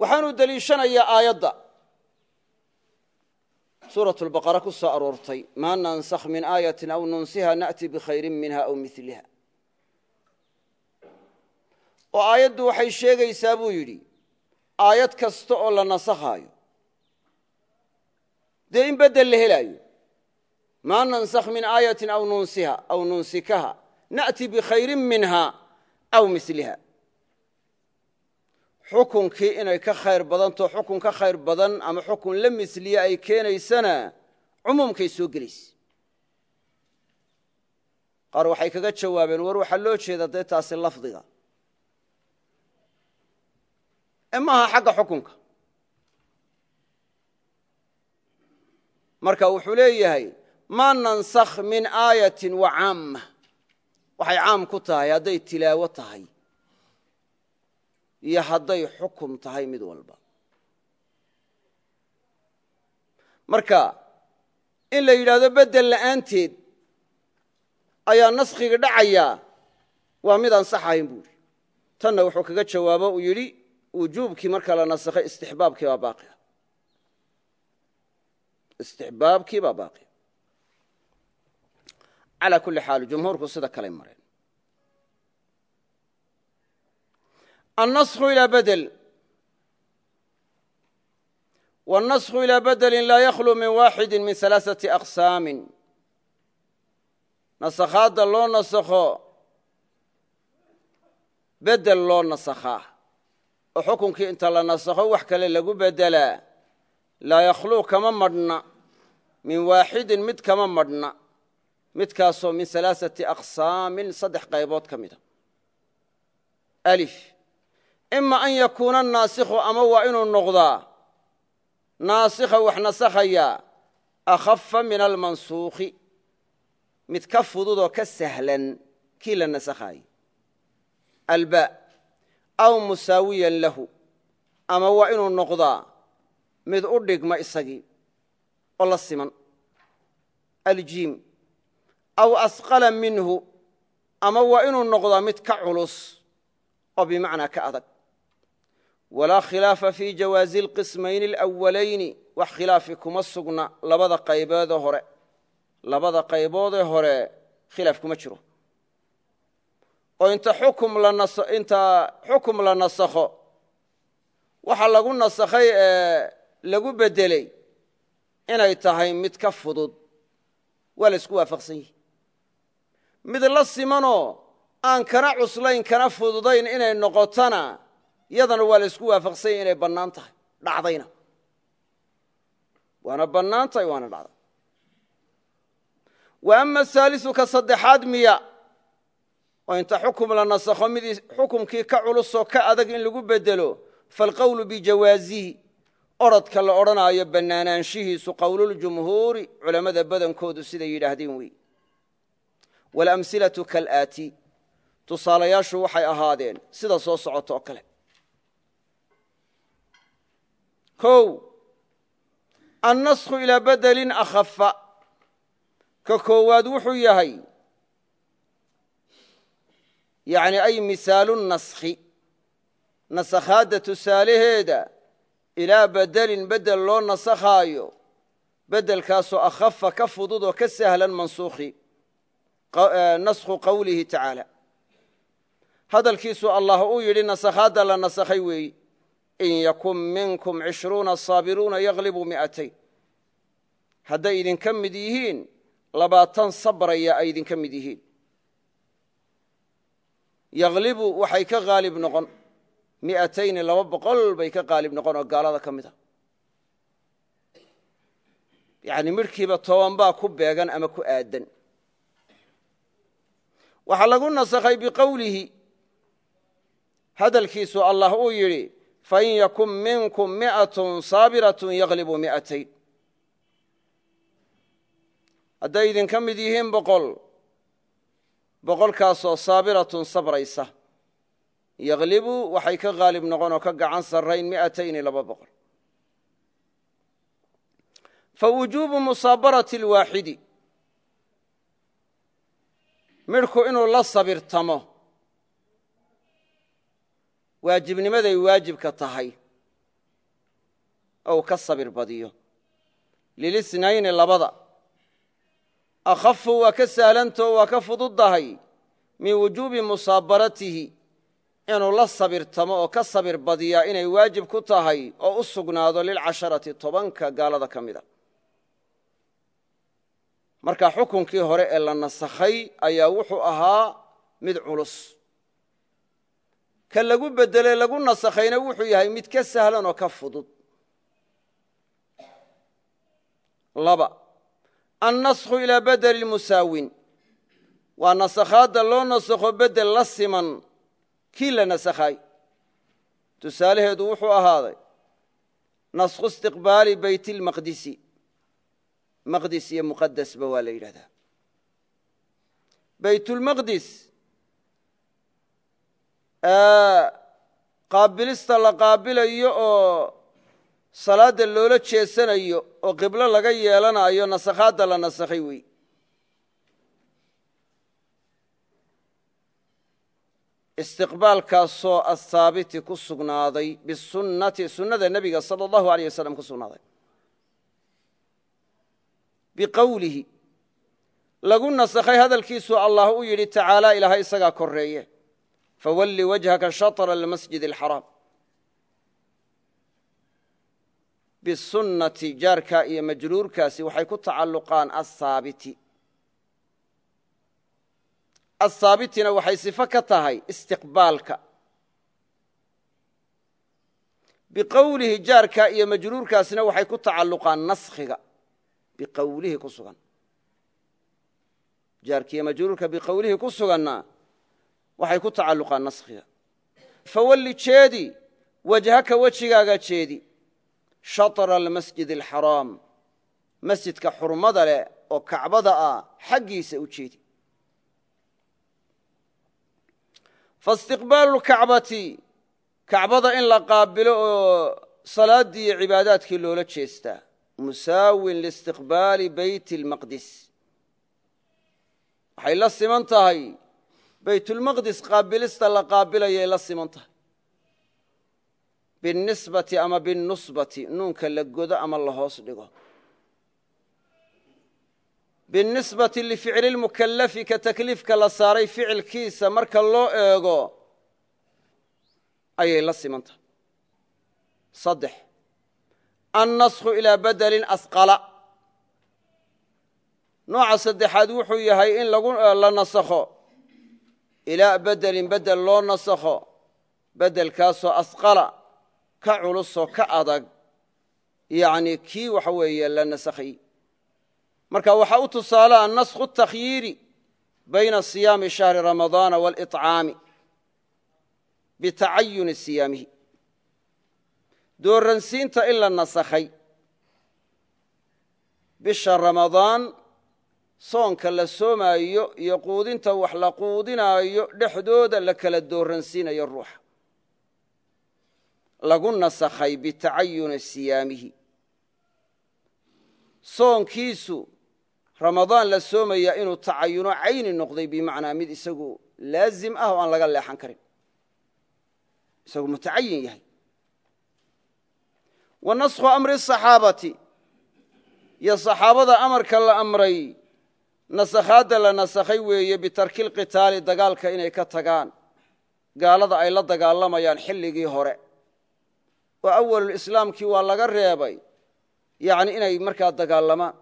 waxaanu deliishanayaa aayadda suuraة اlbaqara ku soo aroortay maa nansakh min aayaةi aw nunsiha naأti bikhayri minha aw miliha oo aayaddu waxay sheegaysaa buu yidhi aayad kasta oo la nasakhaayo dee in bedel la helaayo. Maa nansakh min aayaةi aw nunsiha aw nunsikaha. Naأti bikhayri minha aw miliha xukunkii inay ka khayr badanto xukun ka khayr badan ama xukun la misliya ay keenaysana cumuumkay soo gelaysa. Qaar waxay kaga jawaabeen war waxaa loo jeeda dee taasi lafdiga maaha xagga xukunka. Marka wuxuu leeyahay maa nansakh min aayatin wa caamma. Waxay caam ku tahay hadday tilaawo tahay. Iyo hadday xukum tahay mid walba. Marka in la yidhaahdo bedel la'aanteed ayaa naskhiga dhacayaa waa mid aan sax ahayn buu yidhi. Tanna wuxuu kaga jawaabo uu yidhi wujuubkii marka la nasakhay istixbaabkii baa baaqia istixbaabkii baa baaqia calaa kulli xaal jumhuurku sida kalay mareen النسخ إلى بدل والنسخ إلى بدل لا يخلو من واحد من ثلاثة أقسام نسخاada loo نسخo bedel loo نسخaa oo xukunkii inta la nasakho wax kale lagu bedelaa laa yakhluu kama madhna min waaxidin mid kama madhna midkaasoo min alaaati aqsaamin saddex qaybood ka mida ima an yakuuna naasikhu ama waa inuu noqdaa naasikha wax nasakhaya akhafa min almansuukhi mid ka fududoo ka sahlan kii la nasakhaayey aw musaawiyan lahu ama waa inuu noqdaa mid u dhigma isagii oo la siman. Aljiim aw asqala minhu ama waa inuu noqdaa mid ka culus oo bimacnaa ka adag. Walaa khilaafa fii jawaazi alqismayni alawalayni wax khilaafi kuma sugna labada qayboodee hore khilaaf kuma jiro oo inta xukum la nasakho waxa lagu nasakhay ee lagu bedeley inay tahay mid ka fudud waa la isku waafaqsan yihi mid la simanoo aan kana cuslayn kana fududayn inay noqotona yadana waa la isku waafaqsanya inay bannaan tahay dhacdayna. Waana bannaan tahay waana dhacday. Wa ama asaalisu ka saddexaad miya oo inta xukum la nasakho mid xukumkii ka culusoo ka adag in lagu bedelo faalqowlu bijawaazihi orodka la odhanaayo bannaanaanshihiisu qowluljumhuuri culammada badankoodu siday yidhaahdeen wey walamsilatu kalaati tusaalayaashu waxay ahaadeen sida soo socota oo kale. O annasku ilaa bedelin akhafa ka koowaad wuxuu yahay yani ay misaalu naskhi. Nasakhaadda tusaalaheeda ilaa bedelin bedel loo nasakhaayo bedelkaasoo akhafa ka fudud oo ka sahlan mansuukhi. Naskhu qowlihi tacaala. Hadalkiisu allah uu yidhi nasakhaadda la nasakhay weeyi. In yakun minkum cishruuna saabiruuna yaglibuu mi'atayn. Hadday idinka mid yihiin labaatan sabraya ay idinka mid yihiin yaglibu waxay ka haalib noqon. Mi'atayni laba boqol bay ka haalib noqon oo gaalada ka mid a. Yani midhkiiba toban baa ku beegan ama ku aadan. Waxaa lagu nasakhay biqowlihi. Hadalkiisu allah uu yidhi fain yakun minkum mi'atun saabiratun yaglibu mi'atayn. Hadday idinka mid yihiin boqol boqolkaasoo saabiratun sabraysa. Yaglibu waxay ka haalib noqon oo ka gacan sarrayn mi'atayni laba boqol. Fa wujuubu musaabarati alwaaxidi. Midhku inuu la sabirtamo waajibnimaday waajibka tahay ou ka sabir badiyo. Lilisnayni labada akhafu waa ka sahlantao waa ka fududdahay min wujuubi musaabaratihi inuu la sabirtamo oo ka sabir badiyaa inay waajib ku tahay oo u sugnaado lilcasharati tobanka gaalada ka mida marka xukunkii hore ee la nasakhay ayaa wuxuu ahaa mid culus ka lagu bedele lagu nasakhayna wuxuu yahay mid ka sahlan oo ka fudud annasku ilaa bedeli musaawin waa nasakhaadda loo nasakho bedel la siman kii la nasakhay tusaalaheedu wuxuu ahaaday naskhu istiqbaali bayt اlmaqdisi maqdis iyo muqadasba waa la yidhahdaa baytulmaqdis qaabilista la qaabilayo oo salaadda loola jeesanayo oo qiblo laga yeelanayo nasakhaadda la nasakhay wey istiqbaalkaasoo ahaabiti ku sugnaaday bisunnati sunnada nebiga sala allahu aleyh wasalam ku sugnaaday. Biqowlihi lagu nasakhay hadalkiisuu allah u yidhi tacaalaa ilaahay isagaa koreeye fawalli wajhaka shatra almasjid alxaraam bisunnati jaarkaa iyo majruurkaasi waxay ku tacalluqaan ahaabiti ahaabitina waxay sifo ka tahay istiqbaalka. Biqowlihi jaarkaa iyo majruurkaasina waxay ku tacalluqaan naskhiga. Biqowlihi ku sugan. Jaarkiiyo majruurka biqowlihi ku suganna waxay ku tacalluqaan naskhiga. Fawalli jeedi wajhaka wejigaaga jeedi shatra almasjid alxaraam masjidka xurmada leh oo kacbada ah xaggiisa u jeedi. Faistiqbaalu lkacbati kacbada in la qaabilo oo salaaddii iyo cibaadaadkii loola jeestaa musaawin liistiqbaali beyt اlmaqdis waxay la siman tahay. Baytulmaqdis qaabilista la qaabilayay la siman tahay binisbati ama binusbati nuunka la godo ama la hoos dhigo binisbati lificli lmukalafi ka takliifka la saaray ficilkiisa marka loo eego ayay la siman tahay saddex annasku ilaa bedelin asqala nooca saddexaad wuxuu yahay in la nasakho ilaa bedelin bedel loo nasakho bedelkaasoo asqala ka culusoo ka adag yacni kii waxa weeye la nasakhay. Marka waxaa u tusaalaa naskhu takhyiiri bayna siyaami shahri ramadaana waaliطcaami bitacayuni siyaamihi. Dooransiinta in la nasakhay bisha ramadaan soonka la soomaayo iyo quudinta wax la quudinaayo dhexdooda la kala dooransiinayo ruuxa lagu nasakhay bitacayuni siyaamihi. Soonkiisu ramadaan la soomayaa inuu tacayuno cayni noqday bimacnaa mid isagu laazim ah oo aan laga leexan karin. Isagu mutacayin yahay. Wa naskhu amri asaxaabati iyo saxaabada amarka la amray nasakhaadda la nasakhay weeye bitarki lqitaali dagaalka inay ka tagaan. Gaalada ay la dagaalamayaan xilligii hore oo awalulislaamkii waa laga reebay. Yacni inay markaa dagaalamaan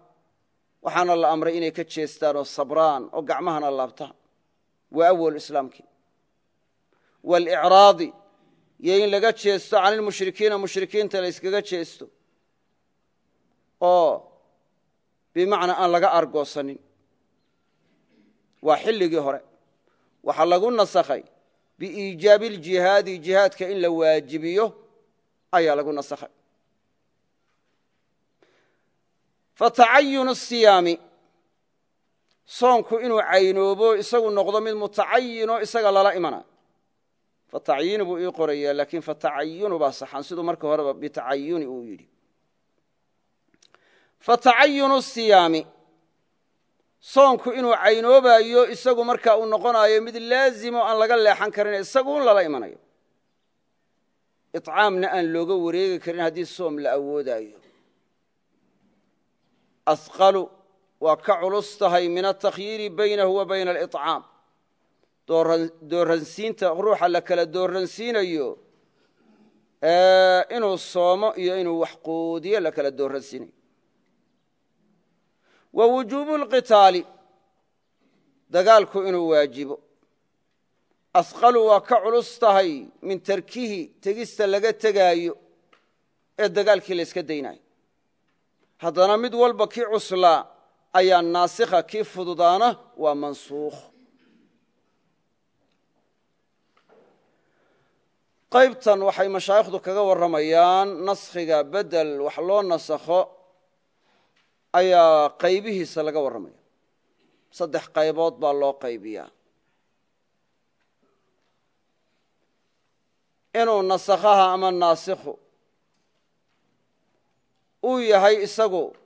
waxaana la amray inay ka jeestaan oo sabraan oo gacmahana laabtaan waa awalulislaamkii waalicraadi iyo in laga jeesto can ilmushrikiina mushrikiinta la yskaga jeesto. Oo bimacnaa aan laga argoosanin. Waa xilligii hore. Waxaa lagu nasakhay biiijaabi ljihaadi jihaadka in la waajibiyo ayaa lagu nasakhay fatacayunu siyaami soonku inuu caynoobo isagu noqdo mid mutacayinoo isaga lala imana. Fatacyiinu buu ii qorayaa laakiin fatacayunu baa saxan siduu marka horeba bitacayuni uu yidhi. Fatacayunu siyaami soonku inuu caynoobayo isagu marka uu noqonayo mid laazimo aan laga leexan karin isaguun lala imanayo icaamna aan looga wareegi karin haddii soom la awoodaayo. Asqalu waa ka culus tahay min atakhyiiri baynahu wa bayna aliطcaam dooransiinta ruuxa la kala dooransiinayo inuu soomo iyo inuu wax quudiyo la kala dooransiinayo wa wujuubu اlqitaali dagaalku inuu waajibo asqalu waa ka culus tahay min tarkihi tegista laga tegaayo ee dagaalkii la yska daynayo haddana mid walba kii cuslaa ayaa naasikha kii fududaana waa mansuukh. Qaybtan waxay mashaayikhdu kaga warramayaan naskhiga bedel wax loo nasakho ayaa qaybihiisa laga warramaya saddex qaybood baa loo qaybiyaa inuu nasakhaha ama naasikhu uu yahay isagu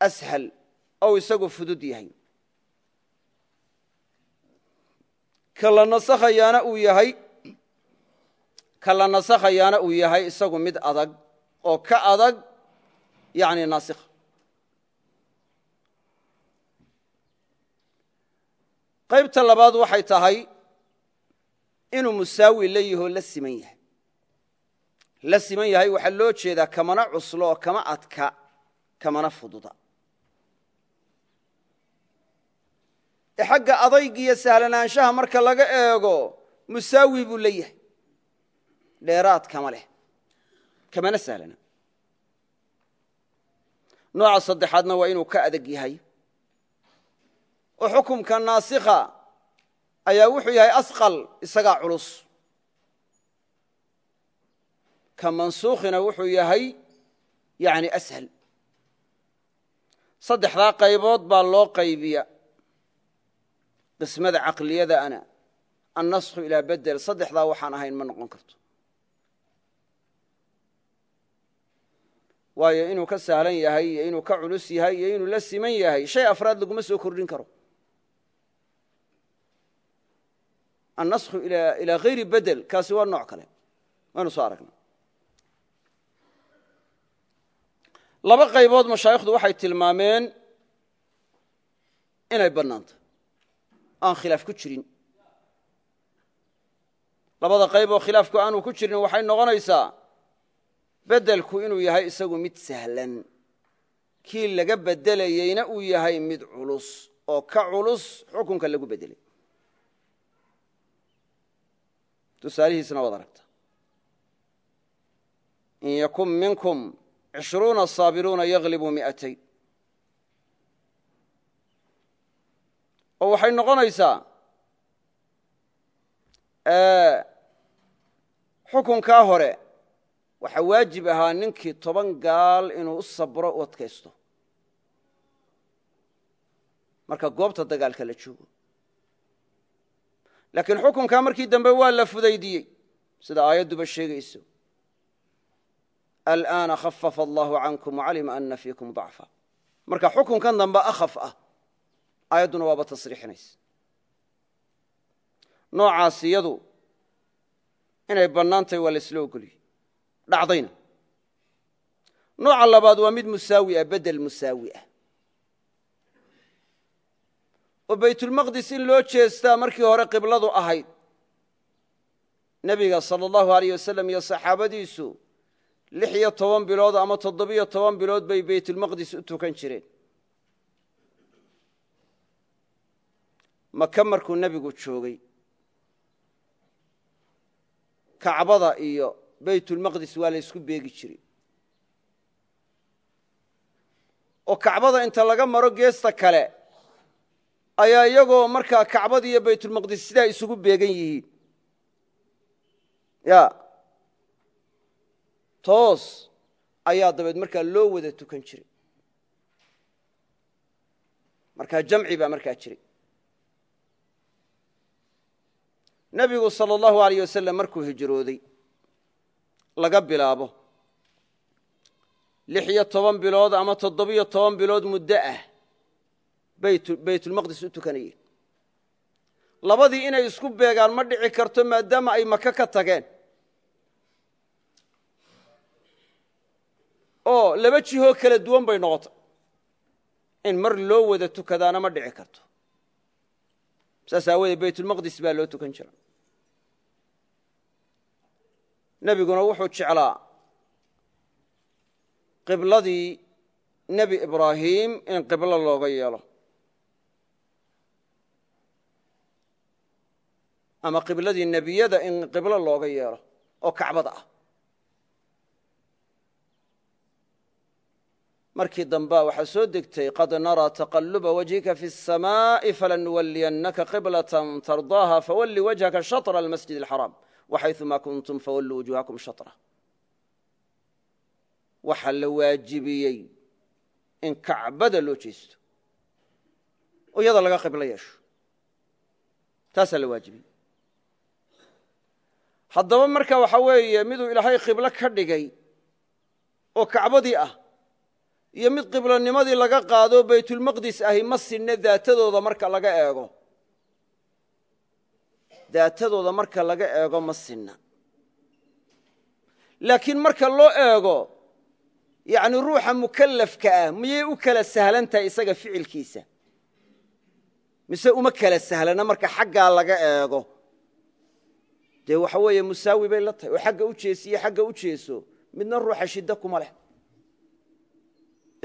ashal ou isagu fudud yahay. Ka la uu yahay ka la nasakhayaana uu yahay isagu mid adag oo ka adag yani naasikha qaybta labaad waxay tahay inuu musaawi la yahoo la siman yahay. La siman yahay waxaa loo jeedaa kamana cuslo oo kama adka kamana fududa. Ee xagga adaygiiyo sahlanaanshaha marka laga eego musaawi buu la yahay. Dheeraad kama leh kamana sahlana. Nooca saddexaadna waa inuu ka adag yahay. Oo xukumka naasikha ayaa wuxuu yahay asqal isagaa culus. Ka mansuukhina wuxuu yahay yani ashal saddexdaa qaybood baa loo qaybiya qismada caqliyada ana annasku ilaa bedel saddexdaa waxaan ahayn ma noqon karto. Waayo inuu ka sahlan yahay iyo inuu ka culus yahay iyo inuu la siman yahay shay afraad laguma soo kordhin karo annasku ilaa hayri bedel kaasi waa nooc kale. Waynu soo aragna laba qaybood mashaayikhdu waxay tilmaameen inay bannaantay aan khilaaf ku jirin. Labada qayb oo khilaafku aanu ku jirin waxay noqonaysaa bedelku inuu yahay isagu mid sahlan. Kii laga bedelayeyna uu yahay mid culus oo ka culus xukunka lagu bedelay tusaalihiisna waad aragta. In yakun minkum cishruuna saabiruuna yaglibu mi'atayn oo waxay noqonaysaa xukunkaa hore waxaa waajib ahaa ninkii toban gaal inuu u sabro u adkaysto. Marka goobta dagaalka la joogo laakiin xukunkaa markii dambe waa la fudaydiyey. Sida aayadduba sheegayso. Alآana khafafa allahu cankum wacalima ana fiikum ضacfa marka xukunkan dambe akhaf ah. Aayadduna waaba tasriixinaysa. Noocaas iyadu inay bannaantahay waa la isla ogoliyey. Dhacdayna. Nooca labaad waa mid musaawi ah bedel musaawi ah oo baytulmaqdis in loo jeestaa markii hore qibladu ahayd. Nebiga sala allahu aleyh wasalam iyo saxaabadiisu lix iyo toban bilood ama toddobiyo toban bilood bay baytulmaqdis u tukan jireen. Maka markuu nebigu joogay kacbada iyo baytulmaqdis waa la ysku beegi jiray. Oo kacbada inta laga maro geesta kale ayaa iyagoo markaa kacbada iyo baytulmaqdis sidaa isugu beegan yihiin. Ya. Toos ayaa dabeed markaa loo wada tukan jiray. Markaa jamci baa markaa jiray. Nebigu sala allahu alayh wasalam markuu hijrooday laga bilaabo. Lix iyo toban bilood ama toddobiyo toban bilood muddo ah baytulmaqdis u tukanayeen labadii inay isku beegaan ma dhici karto maadaama ay maka ka tageen. Oo laba jihoo kala duwan bay noqotay. In mar loo wada tukadaana ma dhici karto. Saas aawoodee baytulmaqdis baa loo tukan jira nebiguna wuxuu jeclaa qibladii nebi ibraahim in qiblo looga yeelo ama qibladii nebiyada in qiblo looga yeelo oo kacbada ah markii damba waxaa soo degtay qad naraa taqaluba wajhika fi الsamaaءi falanuwaliyannaka qiblatan tardaaha fawalli wajhaka shaطra almasjid اlxaraam waxayثuma kuntum fawalluu wujuhakum shaطra waxaa la waajibiyey in kacbada loo jeesto oo iyada laga qiblo yeesho taasaa la waajibiyey haddaba marka waxaa weeye miduu ilaahay qiblo ka dhigay oo kacbadii ah iyo mid qiblonimadii laga qaado baytulmaqdis ahi ma sinne daatadooda marka laga eego. Daatadooda marka laga eego ma sinna. Laakiin marka loo eego yacni ruuxa mukallafka ah miyay u kala sahlan tahay isaga ficilkiisa? Mise uma kala sahlana marka xaggaa laga eego dee waxa weeye musaawi bay la tahay. Oo xagga u jeesiyo xagga u jeeso midna ruuxa shiddo kuma leh.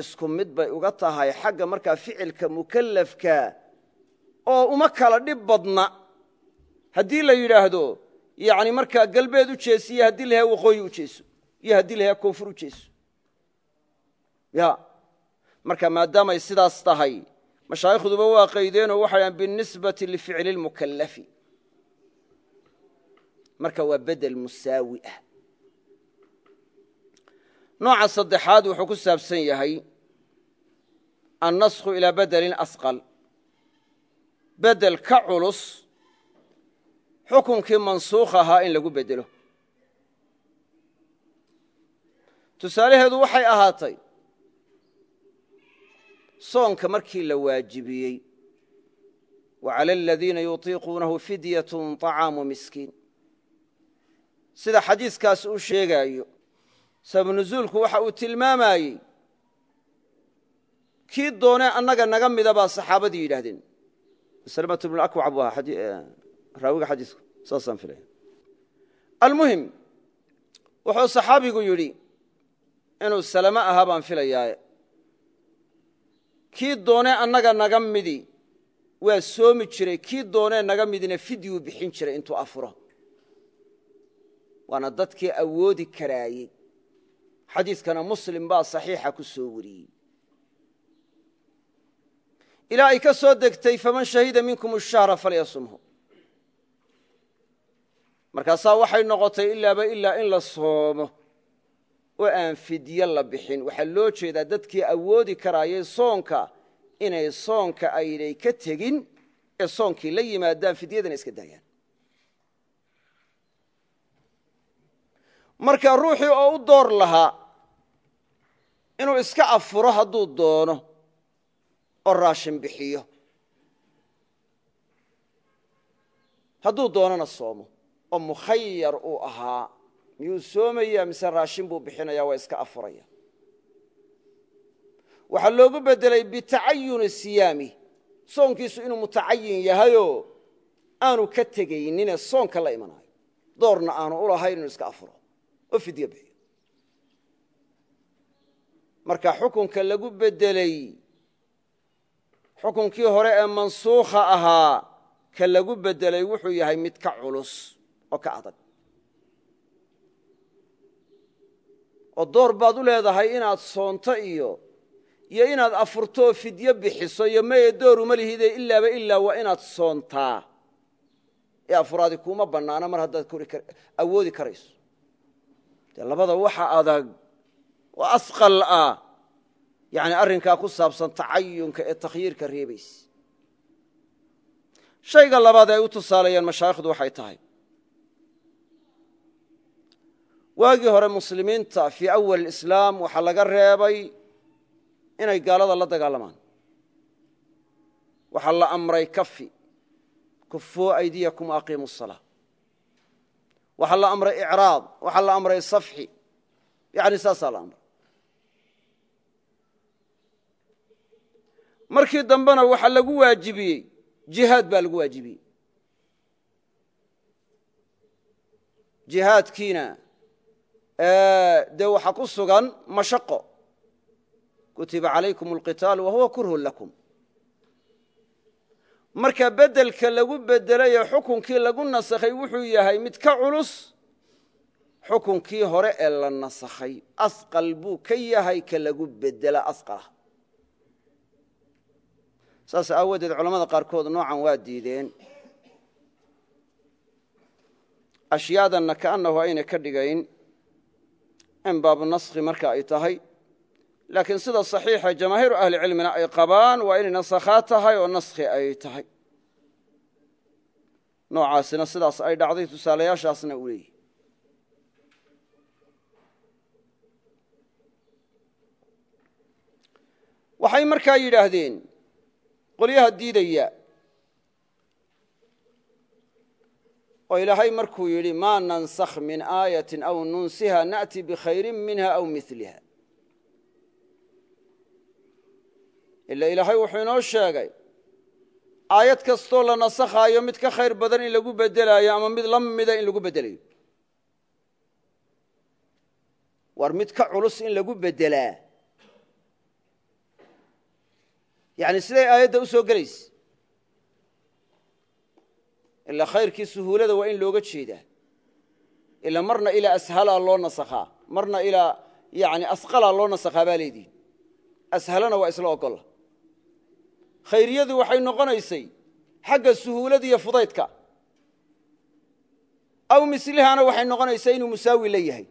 Isku mid bay uga tahay xagga markaa ficilka mukallafka oo uma kala dhib badna. Haddii la yidhaahdo yani markaa galbeed u jeesiyo haddii la waqooyi u jeeso iyo haddii la yahay koonfur u jeeso. Ya marka maadaamay sidaas tahay mashaayikhduba waa qaydeenoo waxay dhahan binisbati lificli lmukallafi marka waa bedel musaawi ah. Nooca saddexaad wuxuu ku saabsan yahay annasku ilaa bedelin asqal. Bedel ka culus xukunkii mansuukh ahaa in lagu bedelo. Tusaalaheedu waxay ahaatay soonka markii la waajibiyey wa cala aladiina yutiiquunahu fidyatun طacaamu miskiin sida xadiiskaas uu sheegaayo sabab nuzuulku waxa uu tilmaamayey kii doonee annaga naga mida baa saxaabadii yidhaahdeen. Salmat bnu akwac buu ahaa raawiga xadiisku saasaan filaya almuhim wuxuu saxaabigu yidhi inuu salamo ahaa baan filayaaye. Kii doonee annaga naga midi waa soomi jiray. Kii doonee naga midina fidyuu bixin jiray intuu afuro waana dadkii awoodi karaayey. Xadiiskana muslim baa saxiixa ku soo wariyey. Ilaa ay ka soo degtay faman shahida minkum ashahra falyasumhu. Markaasaa waxay noqotay ilaaba ilaa in la soomo oo aan fidye la bixin. Waxaa loo jeedaa dadkii awoodi karaayay soonka inay soonka aynay ka tegin ee soonkii la yimaadaan fidyadana iska daayaan marka ruuxii oo u door lahaa inuu iska afuro hadduu doono oo raashin bixiyo. Hadduu doonona soomo oo mukhayar uu ahaa miyuu soomaya mise raashin buu bixinaya waa iska afuraya. Waxaa loogu bedelay bitacayuni siyaami. Soonkiisu inuu mutacayin yahayoo aanu ka tegaynine soonka la imanayo doorna aanu u lahayn inuu iska afuro oo fidye bixiyo marka xukunka lagu bedeley xukunkii hore ee mansuukha ahaa ka lagu bedelay wuxuu yahay mid ka culus oo ka adag. Oo door baad u leedahay inaad soonto iyo iyo inaad afurto oo fidyo bixiso iyo maye dooruma lihide ilaaba ilaa waa inaad soontaa. Ee afuraadi kuuma bannaana mar haddaad awoodi karayso dee labada waxa adag oo asqal ah. Yani arrinkaa ku saabsan tacayunka ee takhyiirka reebaysa shayga labaad ay u tusaalayaan mashaayikhdu waxay tahay. Waagii hore muslimiinta fii awal islaam waxaa laga reebay inay gaalada la dagaalamaan. Waxaa la amray kafi. Kufuu aydiyakum aqiimu الsalaa waxaa la amray icraad waxaa la amray safxi. Yani saasaa la amray. Markii dambena waxaa lagu waajibiyey jihaad baa lagu waajibiyey. Jihaadkiina dee waxaa ku sugan mashaqo. Kutiba calaykum اlqitaal wahuwa kurhun lakum marka beddelka lagu bedelayo xukunkii lagu nasakhay wuxuu yahay mid ka culus. Xukunkii hore ee la nasakhay asqal buu ka yahay ka lagu bedela asqalah saas aawadeed culamada qaarkood noocan waa diideen. Ashyaadanna kaannahu ayna ka dhigayn. In baabu naskhi marka ay tahay laakiin sida saxiixa jamaahiiru ahlicilmina ay qabaan waa inay nasakhaa tahay oo naskhi ay tahay. Noocaasina sidaas ay dhacday tusaalayaashaasna uu leeyahy waxay markaa yidhaahdeen qolyaha diidaya oo ilaahay markuu yidhi maa nansakh min aayati aw nunsiha na'ti bikhayrin minha aw miliha ila ilaahay wuxuu inoo sheegay aayad kastoo la nasakhaayo mid ka khayr badan in lagu bedelaayo ama mid la mida in lagu bedelayo. War mid ka culus in lagu bedelaa. Yani siday aayadda u soo gelaysa. Ilaa khayrkii suhuulada waa in looga jeedaa. Ila marna ilaa ashalaa loo nasakhaa. Marna ilaa yani asqalaa loo nasakhaa baa leedihin ashalana waa isla ogola khayriyadu waxay noqonaysay xagga suhuulada iyo fudaydka. Aw mislihana waxay noqonaysaa inuu musaawi la yahay.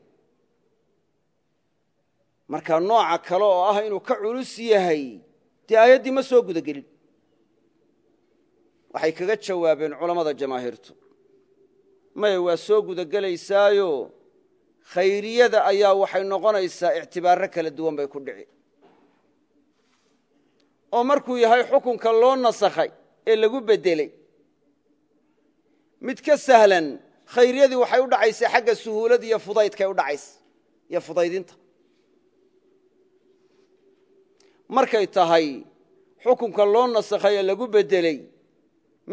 Marka nooca kale oo ah inuu ka culus yahay dee aayaddii ma soo guda gelin waxay kaga jawaabeen culammada jamaahiirtu. Maya waa soo gudagelaysaayo khayriyada ayaa waxay noqonaysaa ictibaaro kala duwan bay ku dhici oo markuu yahay xukunka loo nasakhay ee lagu beddeley mid ka sahlan khayryadii waxay u dhacaysaa xagga suhuulada iyo fudaydkay u dhacaysa iyo fudaydinta. Markay tahay xukunka loo nasakhay ee lagu beddeley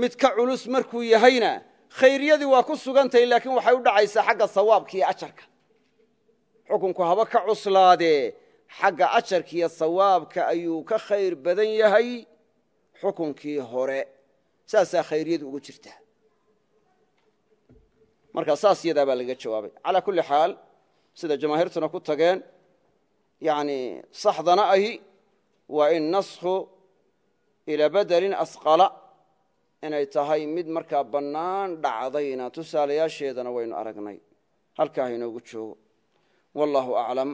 mid ka culus markuu yahayna khayryadii waa ku sugantahay laakiin waxay u dhacaysaa xagga sawaabka iyo ajarka. Xukunku haba ka cuslaadee xagga ajarka iyo sawaabka ayuu ka khayr badan yahay xukunkii hore. Saasaa khayryadu ugu jirtaa marka saas yadaa baa laga jawaabay. Calaa kulli xaal sida jamaahiirtuna ku tageen yani saxdana ahi waa in naskhu ilaa bedelin asqala inay tahay mid markaa bannaan dhacdayna. Tusaalayaasheedana waynu aragnay. Halkaa ha inoogu joogo. Wallahu aclam